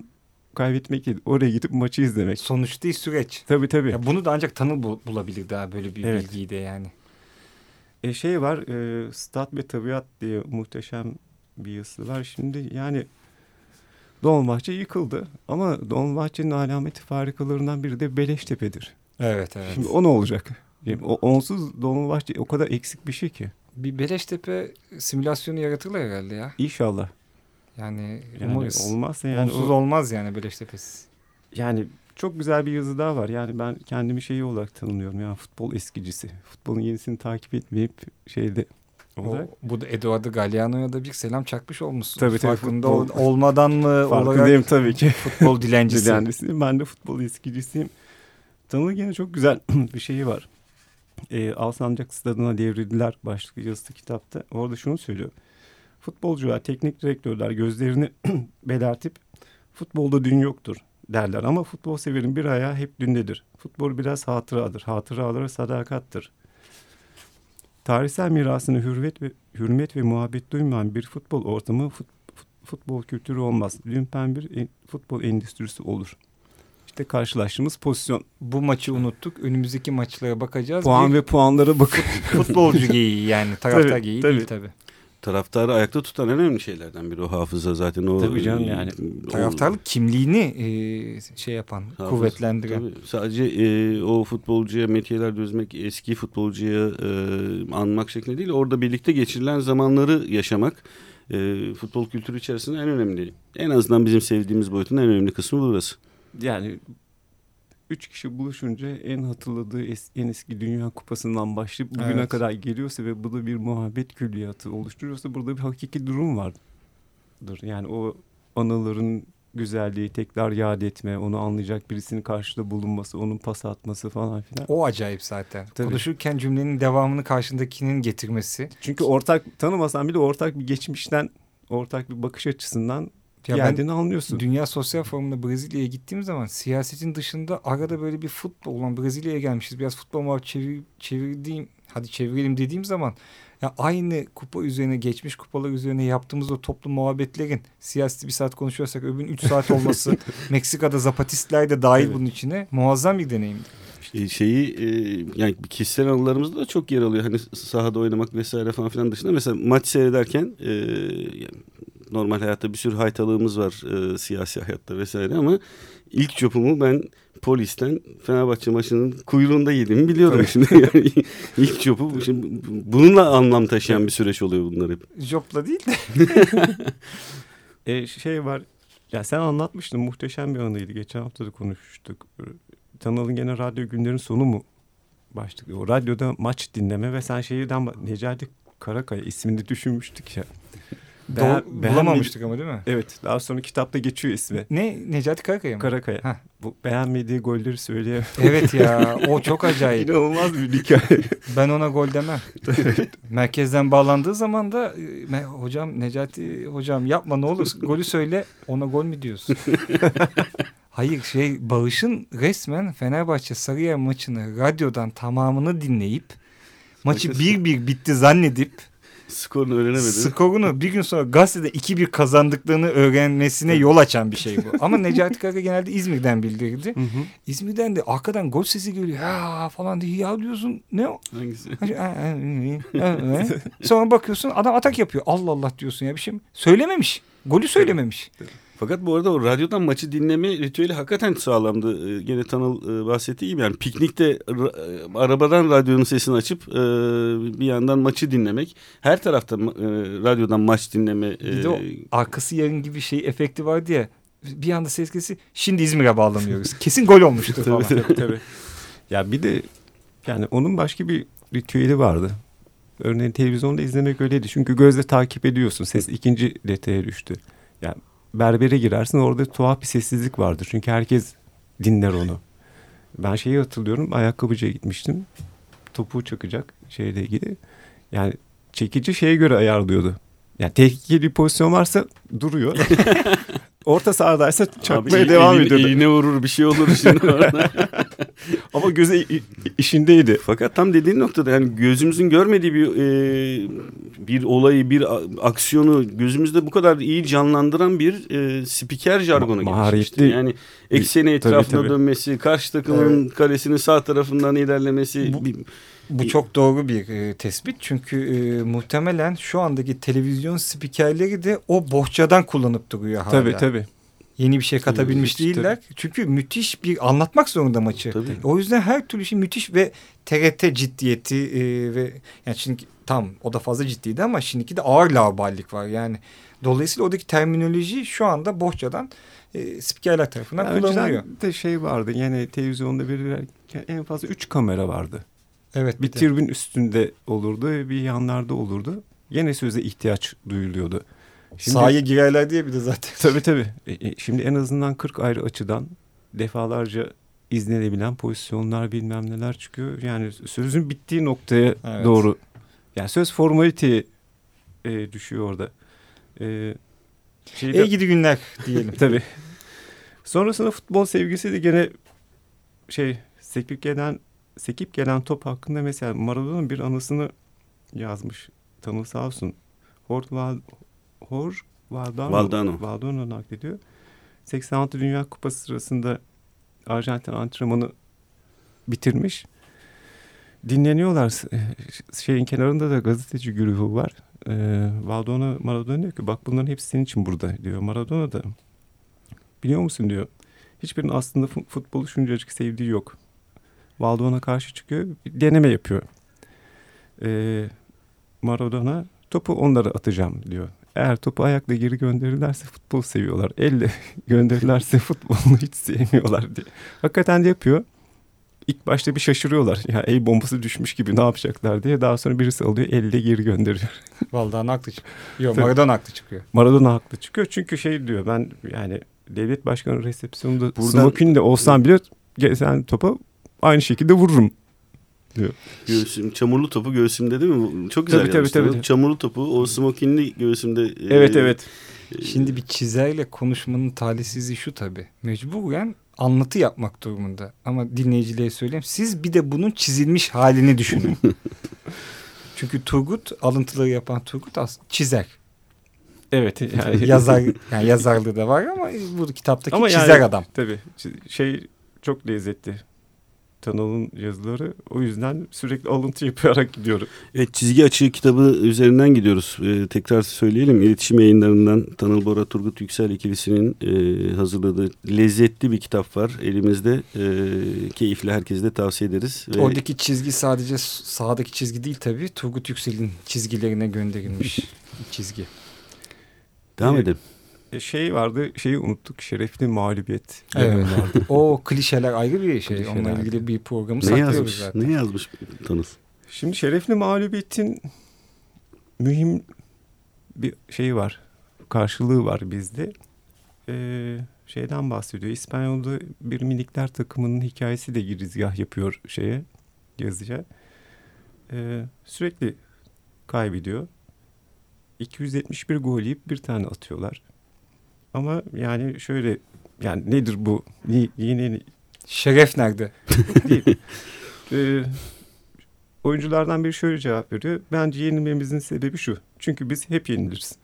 kaybetmek değil. Oraya gidip maçı izlemek. Sonuç değil süreç. Tabii tabii. Ya bunu da ancak tanı bul- bulabilir daha böyle bir Evet. bilgiyi de yani. E, şey var e, Stat ve Tabiat diye muhteşem bir yazısı var. Şimdi yani Dolmabahçe yıkıldı ama Dolmabahçe'nin alameti farikalarından biri de Beleştepe'dir. Evet evet. Şimdi o ne olacak? Yani o, onsuz Dolmabahçe o kadar eksik bir şey ki. Bir Beleştepe simülasyonu yaratırlar herhalde ya. İnşallah. Yani, Yani umarız. olmazsa yani Onsuz o- olmaz yani Beleştepe'siz. yani çok güzel bir yazı daha var. Yani ben kendimi şeyi olarak tanımlıyorum. Yani futbol eskicisi. Futbolun yenisini takip etmeyip şeyde O, bu da Eduardo Galliano'ya da bir selam çakmış olmuşsun. Tabii, tabii, Farkında futbol- ol- olmadan mı Farkındayım olarak tabii ki. futbol dilencisi. Dilencisiyim. Ben de futbol eskicisiyim. Tanı gene çok güzel bir şeyi var. Ee, Alsancak Stadı'na devrildiler başlıklı yazısı kitapta. Orada şunu söylüyor. Futbolcular, teknik direktörler gözlerini belertip futbolda dün yoktur derler. Ama futbol severin bir ayağı hep dündedir. Futbol biraz hatıradır. Hatıralara sadakattır. Tarihsel mirasını hürmet ve, hürmet ve muhabbet duymayan bir futbol ortamı fut- fut- futbol kültürü olmaz. Lümpen bir en- futbol endüstrisi olur. İşte karşılaştığımız pozisyon. Bu maçı unuttuk. Önümüzdeki maçlara bakacağız. Puan bir ve puanlara bakın. futbolcu geyiği yani. Taraftar Tabii, geyiği tabii. değil tabii. Taraftarı ayakta tutan en önemli şeylerden biri o hafıza zaten. O, Tabii canım yani. o- Taraftarlık kimliğini e, şey yapan, Hafız- kuvvetlendiren. Tabii, sadece e, o futbolcuya metiyeler düzmek, eski futbolcuya e, anmak şeklinde değil, orada birlikte geçirilen zamanları yaşamak e, futbol kültürü içerisinde en önemli. En azından bizim sevdiğimiz boyutun en önemli kısmı burası. Yani üç kişi buluşunca en hatırladığı es- en eski Dünya Kupası'ndan başlayıp bugüne Evet. kadar geliyorsa ve bu da bir muhabbet külliyatı oluşturuyorsa burada bir hakiki durum vardır. Yani o anıların güzelliği tekrar yad etme, onu anlayacak birisinin karşıda bulunması, onun pas atması falan filan. O acayip zaten. Tabii. Konuşurken cümlenin devamını karşındakinin getirmesi. Çünkü ortak tanımasan bile ortak bir geçmişten, ortak bir bakış açısından Ya ben geldiğini anlıyorsun. Dünya Sosyal Forumu'nda Brezilya'ya gittiğim zaman siyasetin dışında arada böyle bir futbol olan Brezilya'ya gelmişiz. Biraz futbol muhabbet çevir, çevirdiğim, hadi çevirelim dediğim zaman ya aynı kupa üzerine geçmiş kupalar üzerine yaptığımız o toplu muhabbetlerin siyaseti bir saat konuşuyorsak öbürün 3 saat olması Meksika'da zapatistler de dahil Evet. bunun içine muazzam bir deneyimdi. E, şeyi e, yani kişisel anılarımızda da çok yer alıyor. Hani sahada oynamak vesaire falan filan dışında. Mesela maç seyrederken e, normal hayatta bir sürü haytalığımız var e, siyasi hayatta vesaire ama ilk çopumu ben polisten Fenerbahçe maçının kuyruğunda yediğimi biliyorum şimdi. Yani ilk çopu şimdi bununla anlam taşıyan bir süreç oluyor bunlar hep. Jopla değil de E, şey var. Ya sen anlatmıştın muhteşem bir anıydı. Geçen hafta da konuşmuştuk. Tanal'ın gene radyo günlerin sonu mu başlık? O radyoda maç dinleme ve sen şeyden Necati Karakaya ismini düşünmüştük ya. Beğen- bulamamıştık ama değil mi? Evet daha sonra kitapta geçiyor ismi. Ne? Necati Karakaya mı? Karakaya. Heh. Bu beğenmediği golleri söyleyemem. Evet ya o çok acayip. İnanılmaz bir hikaye. Ben ona gol demem. Merkezden bağlandığı zaman da e, "Me- hocam Necati hocam yapma ne olur golü söyle ona gol mü diyorsun? Hayır şey Bağış'ın resmen Fenerbahçe Sarıyer maçını radyodan tamamını dinleyip maçı Maçı- 1-1 bitti zannedip Skorunu öğrenemedi. skorunu bir gün sonra gazetede 2-1 kazandıklarını öğrenmesine yol açan bir şey bu. Ama Necati Kara genelde İzmir'den bildirdi. İzmir'den de arkadan gol sesi geliyor. Ha falan diye ya diyorsun ne o? Hangisi? Sonra bakıyorsun adam atak yapıyor. Allah Allah diyorsun ya bir şey mi? Söylememiş. Golü söylememiş. Fakat bu arada o radyodan maçı dinleme ritüeli hakikaten sağlamdı. Ee, gene Tanıl e, bahsettiği gibi yani piknikte ra- e, arabadan radyonun sesini açıp e, bir yandan maçı dinlemek. Her tarafta e, radyodan maç dinleme. e, Bir de o arkası yarın gibi şey efekti vardı ya. Bir anda ses kesi şimdi İzmir'e bağlanıyoruz. Kesin gol olmuştur falan. tabii tabii. Ya bir de yani onun başka bir ritüeli vardı. Örneğin televizyonda izlemek öyleydi. Çünkü gözle takip ediyorsun. Ses ikinci detaya düştü. Yani berbere girersin orada tuhaf bir sessizlik vardır. Çünkü herkes dinler onu. Ben şeyi hatırlıyorum. Ayakkabıcıya gitmiştim. Topuğu çakacak şeyle ilgili. Yani çekici şeye göre ayarlıyordu. Yani tehlikeli bir pozisyon varsa duruyor. Orta sahadaysa çakmaya Abi, devam ediyordu. Eline vurur bir şey olur şimdi orada. Ama i- işindeydi. Fakat tam dediğin noktada yani gözümüzün görmediği bir e, bir olayı, bir aksiyonu gözümüzde bu kadar iyi canlandıran bir e, spiker jargonu Ma- maharetli Yani ekseni Tabii, etrafına tabii. dönmesi, karşı takımın kalesinin sağ tarafından ilerlemesi. Bu- bir- Bu çok doğru bir e, tespit. Çünkü e, muhtemelen şu andaki televizyon spikerleri de o bohçadan kullanıp duruyor hala. Tabii tabii. Yeni bir şey katabilmiş hiç değiller. Çünkü müthiş bir anlatmak zorunda maçı. Tabii. O yüzden her türlü şey müthiş ve TRT ciddiyeti e, ve yani şimdi tam o da fazla ciddiydi ama şimdiki de ağır laubalilik var. Yani dolayısıyla oradaki terminoloji şu anda bohçadan e, spikerler tarafından Yani kullanılıyor. önceden de şey vardı. Yani televizyonda verirken en fazla üç kamera vardı. Evet. Bir bir de. tribün üstünde olurdu, bir yanlarda olurdu. Yine söze ihtiyaç duyuluyordu. Şimdi, Sahaya girerler diye bir de zaten. Tabii tabii. E, e, Şimdi en azından 40 ayrı açıdan defalarca izlenebilen pozisyonlar bilmem neler çıkıyor. Yani sözün bittiği noktaya Evet. doğru. Yani söz formaliteye e, düşüyor orada. E, şeyde- İyi gidi günler diyelim. Tabii. Sonrasında futbol sevgisi de gene şey sekip gelen sekip gelen top hakkında mesela Maradona'nın bir anısını yazmış. Tanıl sağ olsun. Hor, Val, Hor Valdano, Valdano. Valdano naklediyor. 86 Dünya Kupası sırasında Arjantin antrenmanı bitirmiş. Dinleniyorlar. Şeyin kenarında da gazeteci güruhu var. Ee, Valdano Maradona diyor ki bak bunların hepsi senin için burada diyor. Maradona da biliyor musun diyor. Hiçbirinin aslında fu- futbolu şuncacık sevdiği yok. Valdona karşı çıkıyor. Bir deneme yapıyor. Ee, Maradona topu onlara atacağım diyor. Eğer topu ayakla geri gönderirlerse futbol seviyorlar. Elle gönderirlerse futbolu hiç sevmiyorlar diye. Hakikaten de yapıyor. İlk başta bir şaşırıyorlar. Ya el bombası düşmüş gibi ne yapacaklar diye. Daha sonra birisi alıyor elle geri gönderiyor. Vallahi haklı çıkıyor. Yok. Maradona haklı çıkıyor. Maradona haklı çıkıyor. Çünkü şey diyor ben yani devlet başkanı resepsiyonunda Buradan- smokinle olsam bile sen topa aynı şekilde vururum. Göğsüm, çamurlu topu göğsümde değil mi? Çok güzel Tabii, tabii, tabii. Çamurlu topu o smokinli göğsümde. e, Evet evet. Şimdi bir çizerle konuşmanın talihsizliği şu tabii. Mecburen anlatı yapmak durumunda. Ama dinleyicilere söyleyeyim. Siz bir de bunun çizilmiş halini düşünün. Çünkü Turgut, alıntıları yapan Turgut aslında çizer. Evet. Yani, Yazar, yani yazarlığı da var ama bu kitaptaki Ama çizer yani- adam. Tabii. Şey çok lezzetli. Tanal'ın yazıları. O yüzden sürekli alıntı yaparak gidiyorum. Evet, çizgi açığı kitabı üzerinden gidiyoruz. Ee, tekrar söyleyelim. İletişim yayınlarından Tanıl Bora Turgut Yüksel ikilisinin e, hazırladığı lezzetli bir kitap var elimizde. E, keyifli herkese de tavsiye ederiz. Ve Oradaki çizgi sadece sağdaki çizgi değil tabii. Turgut Yüksel'in çizgilerine gönderilmiş çizgi. devam Evet. edelim. E, Şey vardı. Şeyi unuttuk. Şerefli mağlubiyet. Evet. O klişeler ayrı bir şey. Klişeler. Onunla ilgili bir programı Ne saklıyoruz yazmış? zaten. Ne yazmış Tanıl? Şimdi şerefli mağlubiyetin mühim bir şey var. Karşılığı var bizde. Ee, şeyden bahsediyor. İspanyol'da bir minikler takımının hikayesi de girizgah yapıyor şeye yazıya. Ee, sürekli kaybediyor. 271 gol yiyip bir tane atıyorlar. Ama yani şöyle yani nedir bu? Ni, yeni Şeref nerede? değil. Ee, oyunculardan biri şöyle cevap veriyor. Bence yenilmemizin sebebi şu. Çünkü biz hep yeniliriz.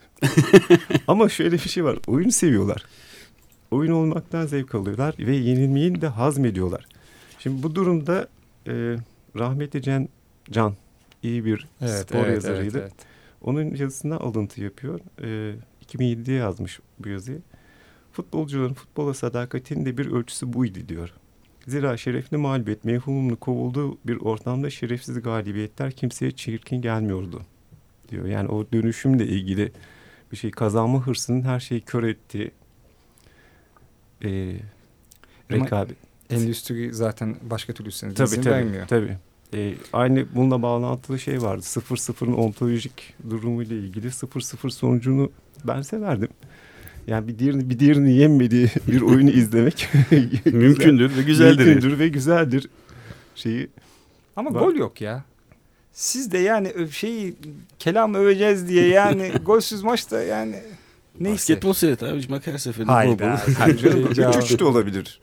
Ama şöyle bir şey var. Oyunu seviyorlar. Oyun olmaktan zevk alıyorlar ve yenilmeyi de hazmediyorlar. Şimdi bu durumda e, rahmetli Can, Can iyi bir spor yazarıydı. Onun yazısına alıntı yapıyor. Ee, 2007'de yazmış bu yazıyı. Futbolcuların futbola sadakatinin de bir ölçüsü buydu diyor. Zira şerefli mağlubiyet mevhumunu kovulduğu bir ortamda şerefsiz galibiyetler kimseye çirkin gelmiyordu diyor. Yani o dönüşümle ilgili bir şey kazanma hırsının her şeyi kör ettiği e, Ama rekabet. Endüstri zaten başka türlü izin Tabii tabii. vermiyor. tabii. Ee, aynı bununla bağlantılı şey vardı. 0-0'ın ontolojik durumuyla ilgili 0-0 sonucunu ben severdim. Yani bir diğerini, bir diğerini yenmediği bir oyunu izlemek Mümkündür ve güzeldir. Mümkündür ve güzeldir şeyi. Ama Bak- gol yok ya. Siz de yani şeyi kelam öveceğiz diye yani golsüz maçta yani neyse. Basketbol seyret abicim bak her seferinde Hayda. Hayır canım, 3-3 de olabilir.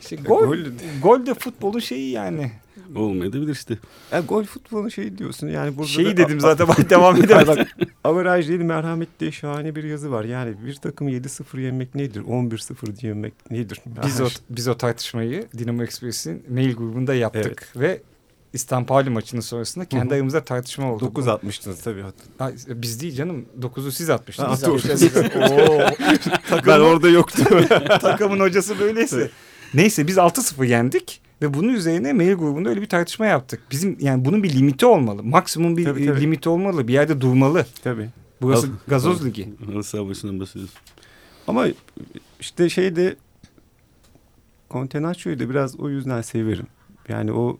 İşte gol, Gol- gol de futbolun şeyi yani. Olmayabilir işte. Yani gol futbolun şeyi diyorsun. Yani burada Şeyi da- dedim zaten bak devam bak averaj değil merhamet diye şahane bir yazı var. Yani bir takımı 7-0 yenmek nedir? 11-0 yenmek nedir? Biz o, biz o tartışmayı Dinamo Express'in mail grubunda yaptık ve İstanbul maçının sonrasında kendi Hı hı. aramızda tartışma oldu. 9 atmıştınız tabii. Ha, biz değil canım. 9'u siz atmıştınız. Ha, atmışız. Oo, Ben takımın, orada yoktum. takımın hocası böyleyse. Neyse biz 6-0 yendik ve bunun üzerine mail grubunda öyle bir tartışma yaptık. Bizim yani bunun bir limiti olmalı. Maksimum bir Tabii, e, tabii. limiti olmalı. Bir yerde durmalı. tabii. Burası Al- gazoz ligi. Halı saha başından bahsediyorsun. Ama işte şeyde Contenacio'yu da biraz o yüzden severim. Yani o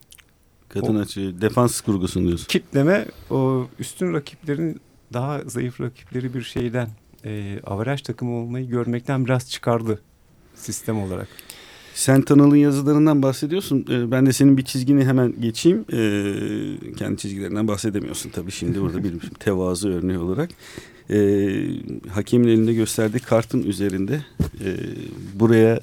Kadın açı, defans kurgusunu diyorsun. kitleme o üstün rakiplerin daha zayıf rakipleri bir şeyden e, averaj takımı olmayı görmekten biraz çıkardı sistem olarak. Sen Tanal'ın yazılarından bahsediyorsun. Ee, ben de senin bir çizgini hemen geçeyim. Ee, kendi çizgilerinden bahsedemiyorsun tabii şimdi burada bir tevazu örneği olarak. Ee, hakemin elinde gösterdiği kartın üzerinde e, buraya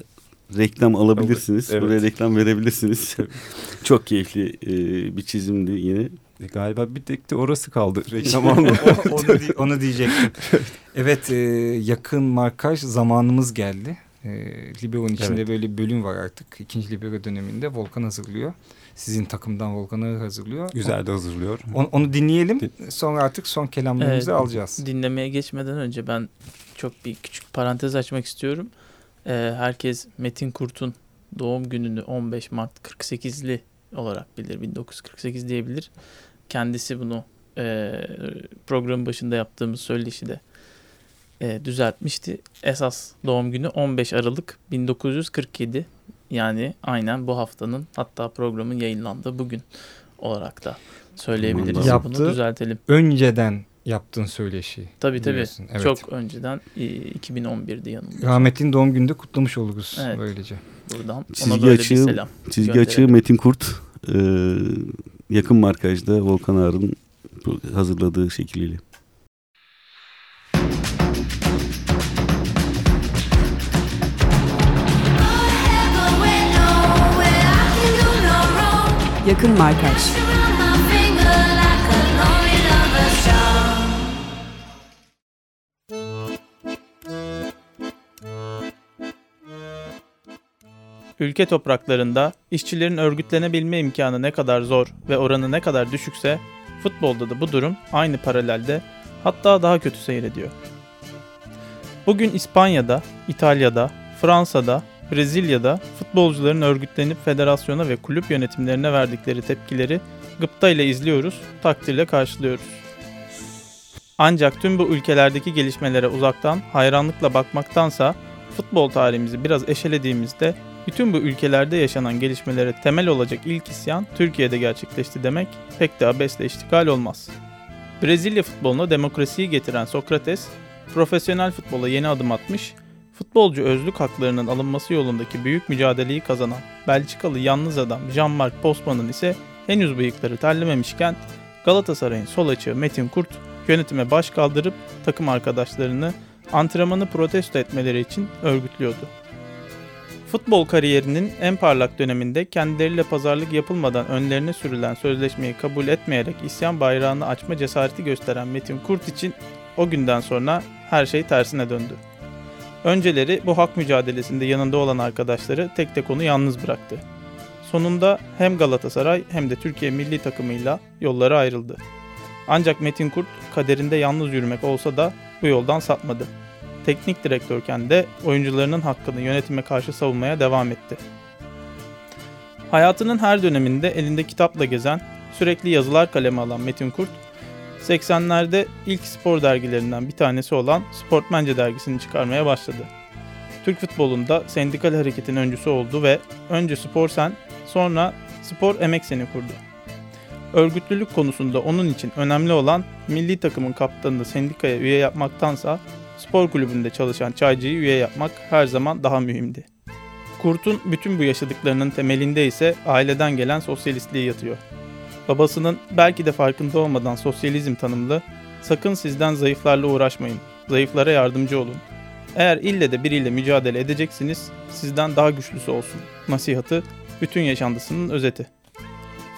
reklam alabilirsiniz. Evet. Buraya reklam verebilirsiniz. Çok keyifli e, bir çizimdi yine. E, galiba bir tek de orası kaldı reklam onu, onu diyecektim. Evet e, yakın markaj zamanımız geldi. E, Libero'nun içinde Evet. böyle bir bölüm var artık. İkinci Libero döneminde Volkan hazırlıyor. Sizin takımdan Volkan'ı hazırlıyor. Güzel de hazırlıyor. Onu, onu dinleyelim. Din- Sonra artık son kelamlarımızı Evet. alacağız. Dinlemeye geçmeden önce ben çok bir küçük parantez açmak istiyorum. Ee, herkes Metin Kurt'un doğum gününü 15 Mart 48'li olarak bilir. 1948 diyebilir. Kendisi bunu e, programın başında yaptığımız söyleşi de e, düzeltmişti. Esas doğum günü 15 Aralık 1947. Yani aynen bu haftanın hatta programın yayınlandığı bugün olarak da söyleyebiliriz. Yaptı. Bunu düzeltelim. Önceden yaptığın söyleşi. Tabii tabii. Biliyorsun, evet. Çok önceden e, 2011'di yanımda. Rahmetli'nin doğum gününde kutlamış oluruz Evet. böylece. Buradan ona Çizgi böyle açığı- bir selam. Çizgi Gönderelim. açığı Metin Kurt e, yakın markajda Volkan Ağar'ın hazırladığı şekliyle. Yakın Markaj Ülke topraklarında işçilerin örgütlenebilme imkanı ne kadar zor ve oranı ne kadar düşükse futbolda da bu durum aynı paralelde hatta daha kötü seyrediyor. Bugün İspanya'da, İtalya'da, Fransa'da, Brezilya'da futbolcuların örgütlenip federasyona ve kulüp yönetimlerine verdikleri tepkileri gıpta ile izliyoruz, takdirle karşılıyoruz. Ancak tüm bu ülkelerdeki gelişmelere uzaktan hayranlıkla bakmaktansa futbol tarihimizi biraz eşelediğimizde bütün bu ülkelerde yaşanan gelişmelere temel olacak ilk isyan Türkiye'de gerçekleşti demek pek de abesle iştigal olmaz. Brezilya futboluna demokrasiyi getiren Sokrates, profesyonel futbola yeni adım atmış, futbolcu özlük haklarının alınması yolundaki büyük mücadeleyi kazanan Belçikalı yalnız adam Jean-Marc Postman'ın ise henüz bıyıkları terlememişken Galatasaray'ın sol açığı Metin Kurt yönetime baş kaldırıp takım arkadaşlarını antrenmanı protesto etmeleri için örgütlüyordu. Futbol kariyerinin en parlak döneminde kendileriyle pazarlık yapılmadan önlerine sürülen sözleşmeyi kabul etmeyerek isyan bayrağını açma cesareti gösteren Metin Kurt için o günden sonra her şey tersine döndü. Önceleri bu hak mücadelesinde yanında olan arkadaşları tek tek onu yalnız bıraktı. Sonunda hem Galatasaray hem de Türkiye milli takımıyla yolları ayrıldı. Ancak Metin Kurt kaderinde yalnız yürümek olsa da bu yoldan sapmadı. Teknik direktörken de oyuncularının hakkını yönetime karşı savunmaya devam etti. Hayatının her döneminde elinde kitapla gezen, sürekli yazılar kaleme alan Metin Kurt, 80'lerde ilk spor dergilerinden bir tanesi olan Sportmence dergisini çıkarmaya başladı. Türk futbolunda sendikal hareketin öncüsü oldu ve önce Spor Sen, sonra Spor Emek Sen'i kurdu. Örgütlülük konusunda onun için önemli olan milli takımın kaptanını sendikaya üye yapmaktansa spor kulübünde çalışan çaycıyı üye yapmak her zaman daha mühimdi. Kurt'un bütün bu yaşadıklarının temelinde ise aileden gelen sosyalistliği yatıyor. Babasının belki de farkında olmadan sosyalizm tanımlı, sakın sizden zayıflarla uğraşmayın, zayıflara yardımcı olun. Eğer ille de biriyle mücadele edeceksiniz, sizden daha güçlüsü olsun. Nasihatı, bütün yaşantısının özeti.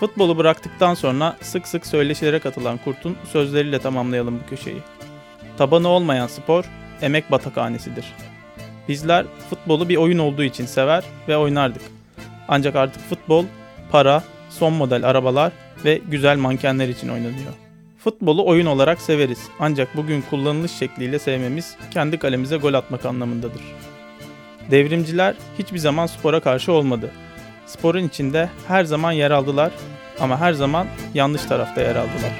Futbolu bıraktıktan sonra sık sık söyleşilere katılan Kurt'un sözleriyle tamamlayalım bu köşeyi. Tabanı olmayan spor, emek batakhanesidir. Bizler futbolu bir oyun olduğu için sever ve oynardık. Ancak artık futbol, para, son model arabalar ve güzel mankenler için oynanıyor. Futbolu oyun olarak severiz ancak bugün kullanılış şekliyle sevmemiz kendi kalemize gol atmak anlamındadır. Devrimciler hiçbir zaman spora karşı olmadı. Sporun içinde her zaman yer aldılar ama her zaman yanlış tarafta yer aldılar.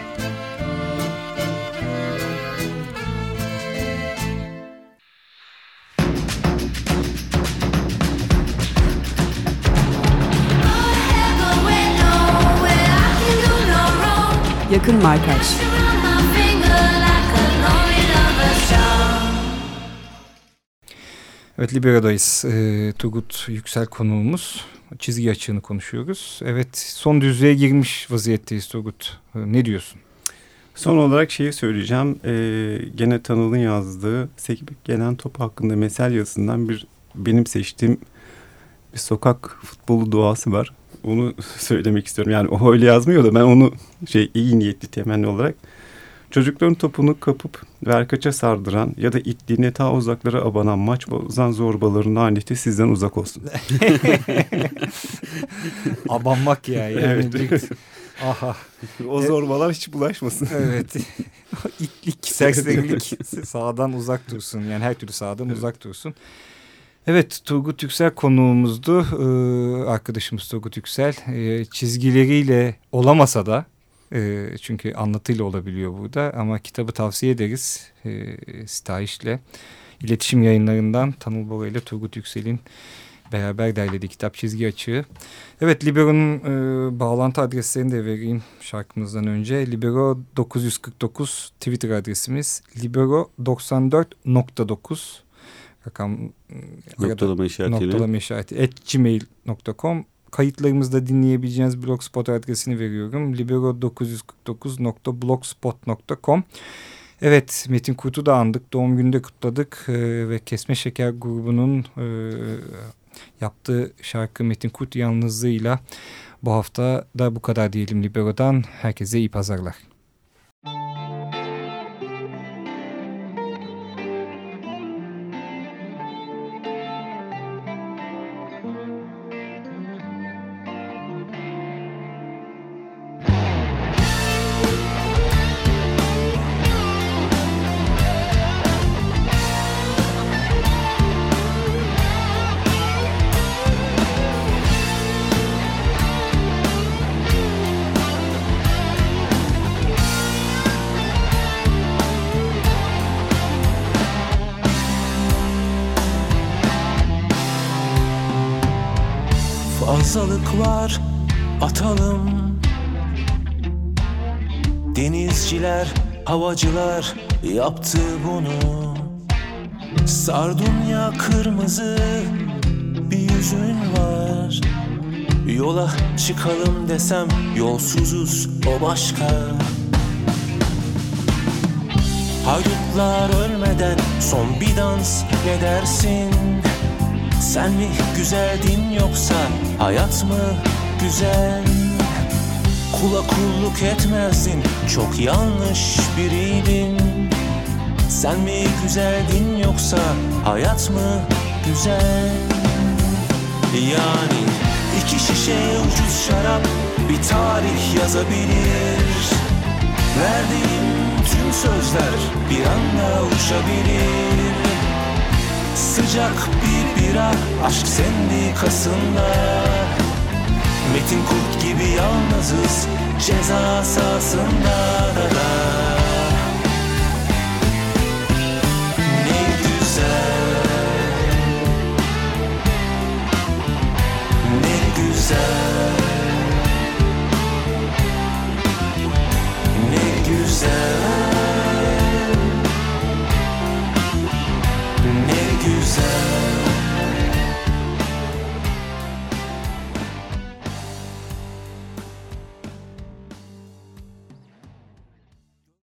Yakın Markaj Evet Libero'dayız. Ee, Turgut Yüksel konuğumuz. Çizgi açığını konuşuyoruz. Evet son düzlüğe girmiş vaziyetteyiz Turgut. Ee, ne diyorsun? Son olarak şeyi söyleyeceğim. Ee, gene Tanıl'ın yazdığı Sekip gelen top hakkında mesel yazısından bir benim seçtiğim bir sokak futbolu duası var. Onu söylemek istiyorum. Yani o öyle yazmıyor da ben onu şey iyi niyetli temenni olarak Çocukların topunu kapıp verkaça sardıran ya da itliğine ta uzaklara abanan maç bozan zorbaların laneti sizden uzak olsun. Abanmak ya. Yani. Evet. Aha. o zorbalar hiç bulaşmasın. Evet. İtlik, serserilik sağdan uzak dursun. Yani her türlü sağdan evet. uzak dursun. Evet Turgut Yüksel konuğumuzdu. Ee, arkadaşımız Turgut Yüksel. Ee, çizgileriyle olamasa da e, çünkü anlatıyla olabiliyor burada ama kitabı tavsiye ederiz. E, Sitayiş'le iletişim yayınlarından Tanıl Bora ile Turgut Yüksel'in beraber derlediği kitap çizgi açığı. Evet Libero'nun e, bağlantı adreslerini de vereyim şarkımızdan önce. Libero 949 Twitter adresimiz. Libero 94.9 rakam noktalama işaretiyle. Noktalama işareti at gmail.com kayıtlarımızda dinleyebileceğiniz blogspot adresini veriyorum. libero949.blogspot.com Evet Metin Kurt'u da andık. Doğum gününde kutladık ee, ve Kesme Şeker grubunun e, yaptığı şarkı Metin Kurt yalnızlığıyla bu hafta da bu kadar diyelim Libero'dan. Herkese iyi pazarlar. Fazlalık var atalım. Denizciler Havacılar yaptı bunu. Sardunya kırmızı bir yüzün var. Yola çıkalım desem yolsuzuz o başka. Haydutlar ölmeden son bir dans ne dersin? Sen mi güzeldin yoksa hayat mı güzel? Kula kulluk etmezdin çok yanlış biriydin Sen mi güzeldin yoksa hayat mı güzel? Yani iki şişe ucuz şarap bir tarih yazabilir Verdiğim tüm sözler bir anda uçabilir Sıcak bir bira. Aşk sendikasında Metin Kurt gibi yalnızız ceza sahasında. Da da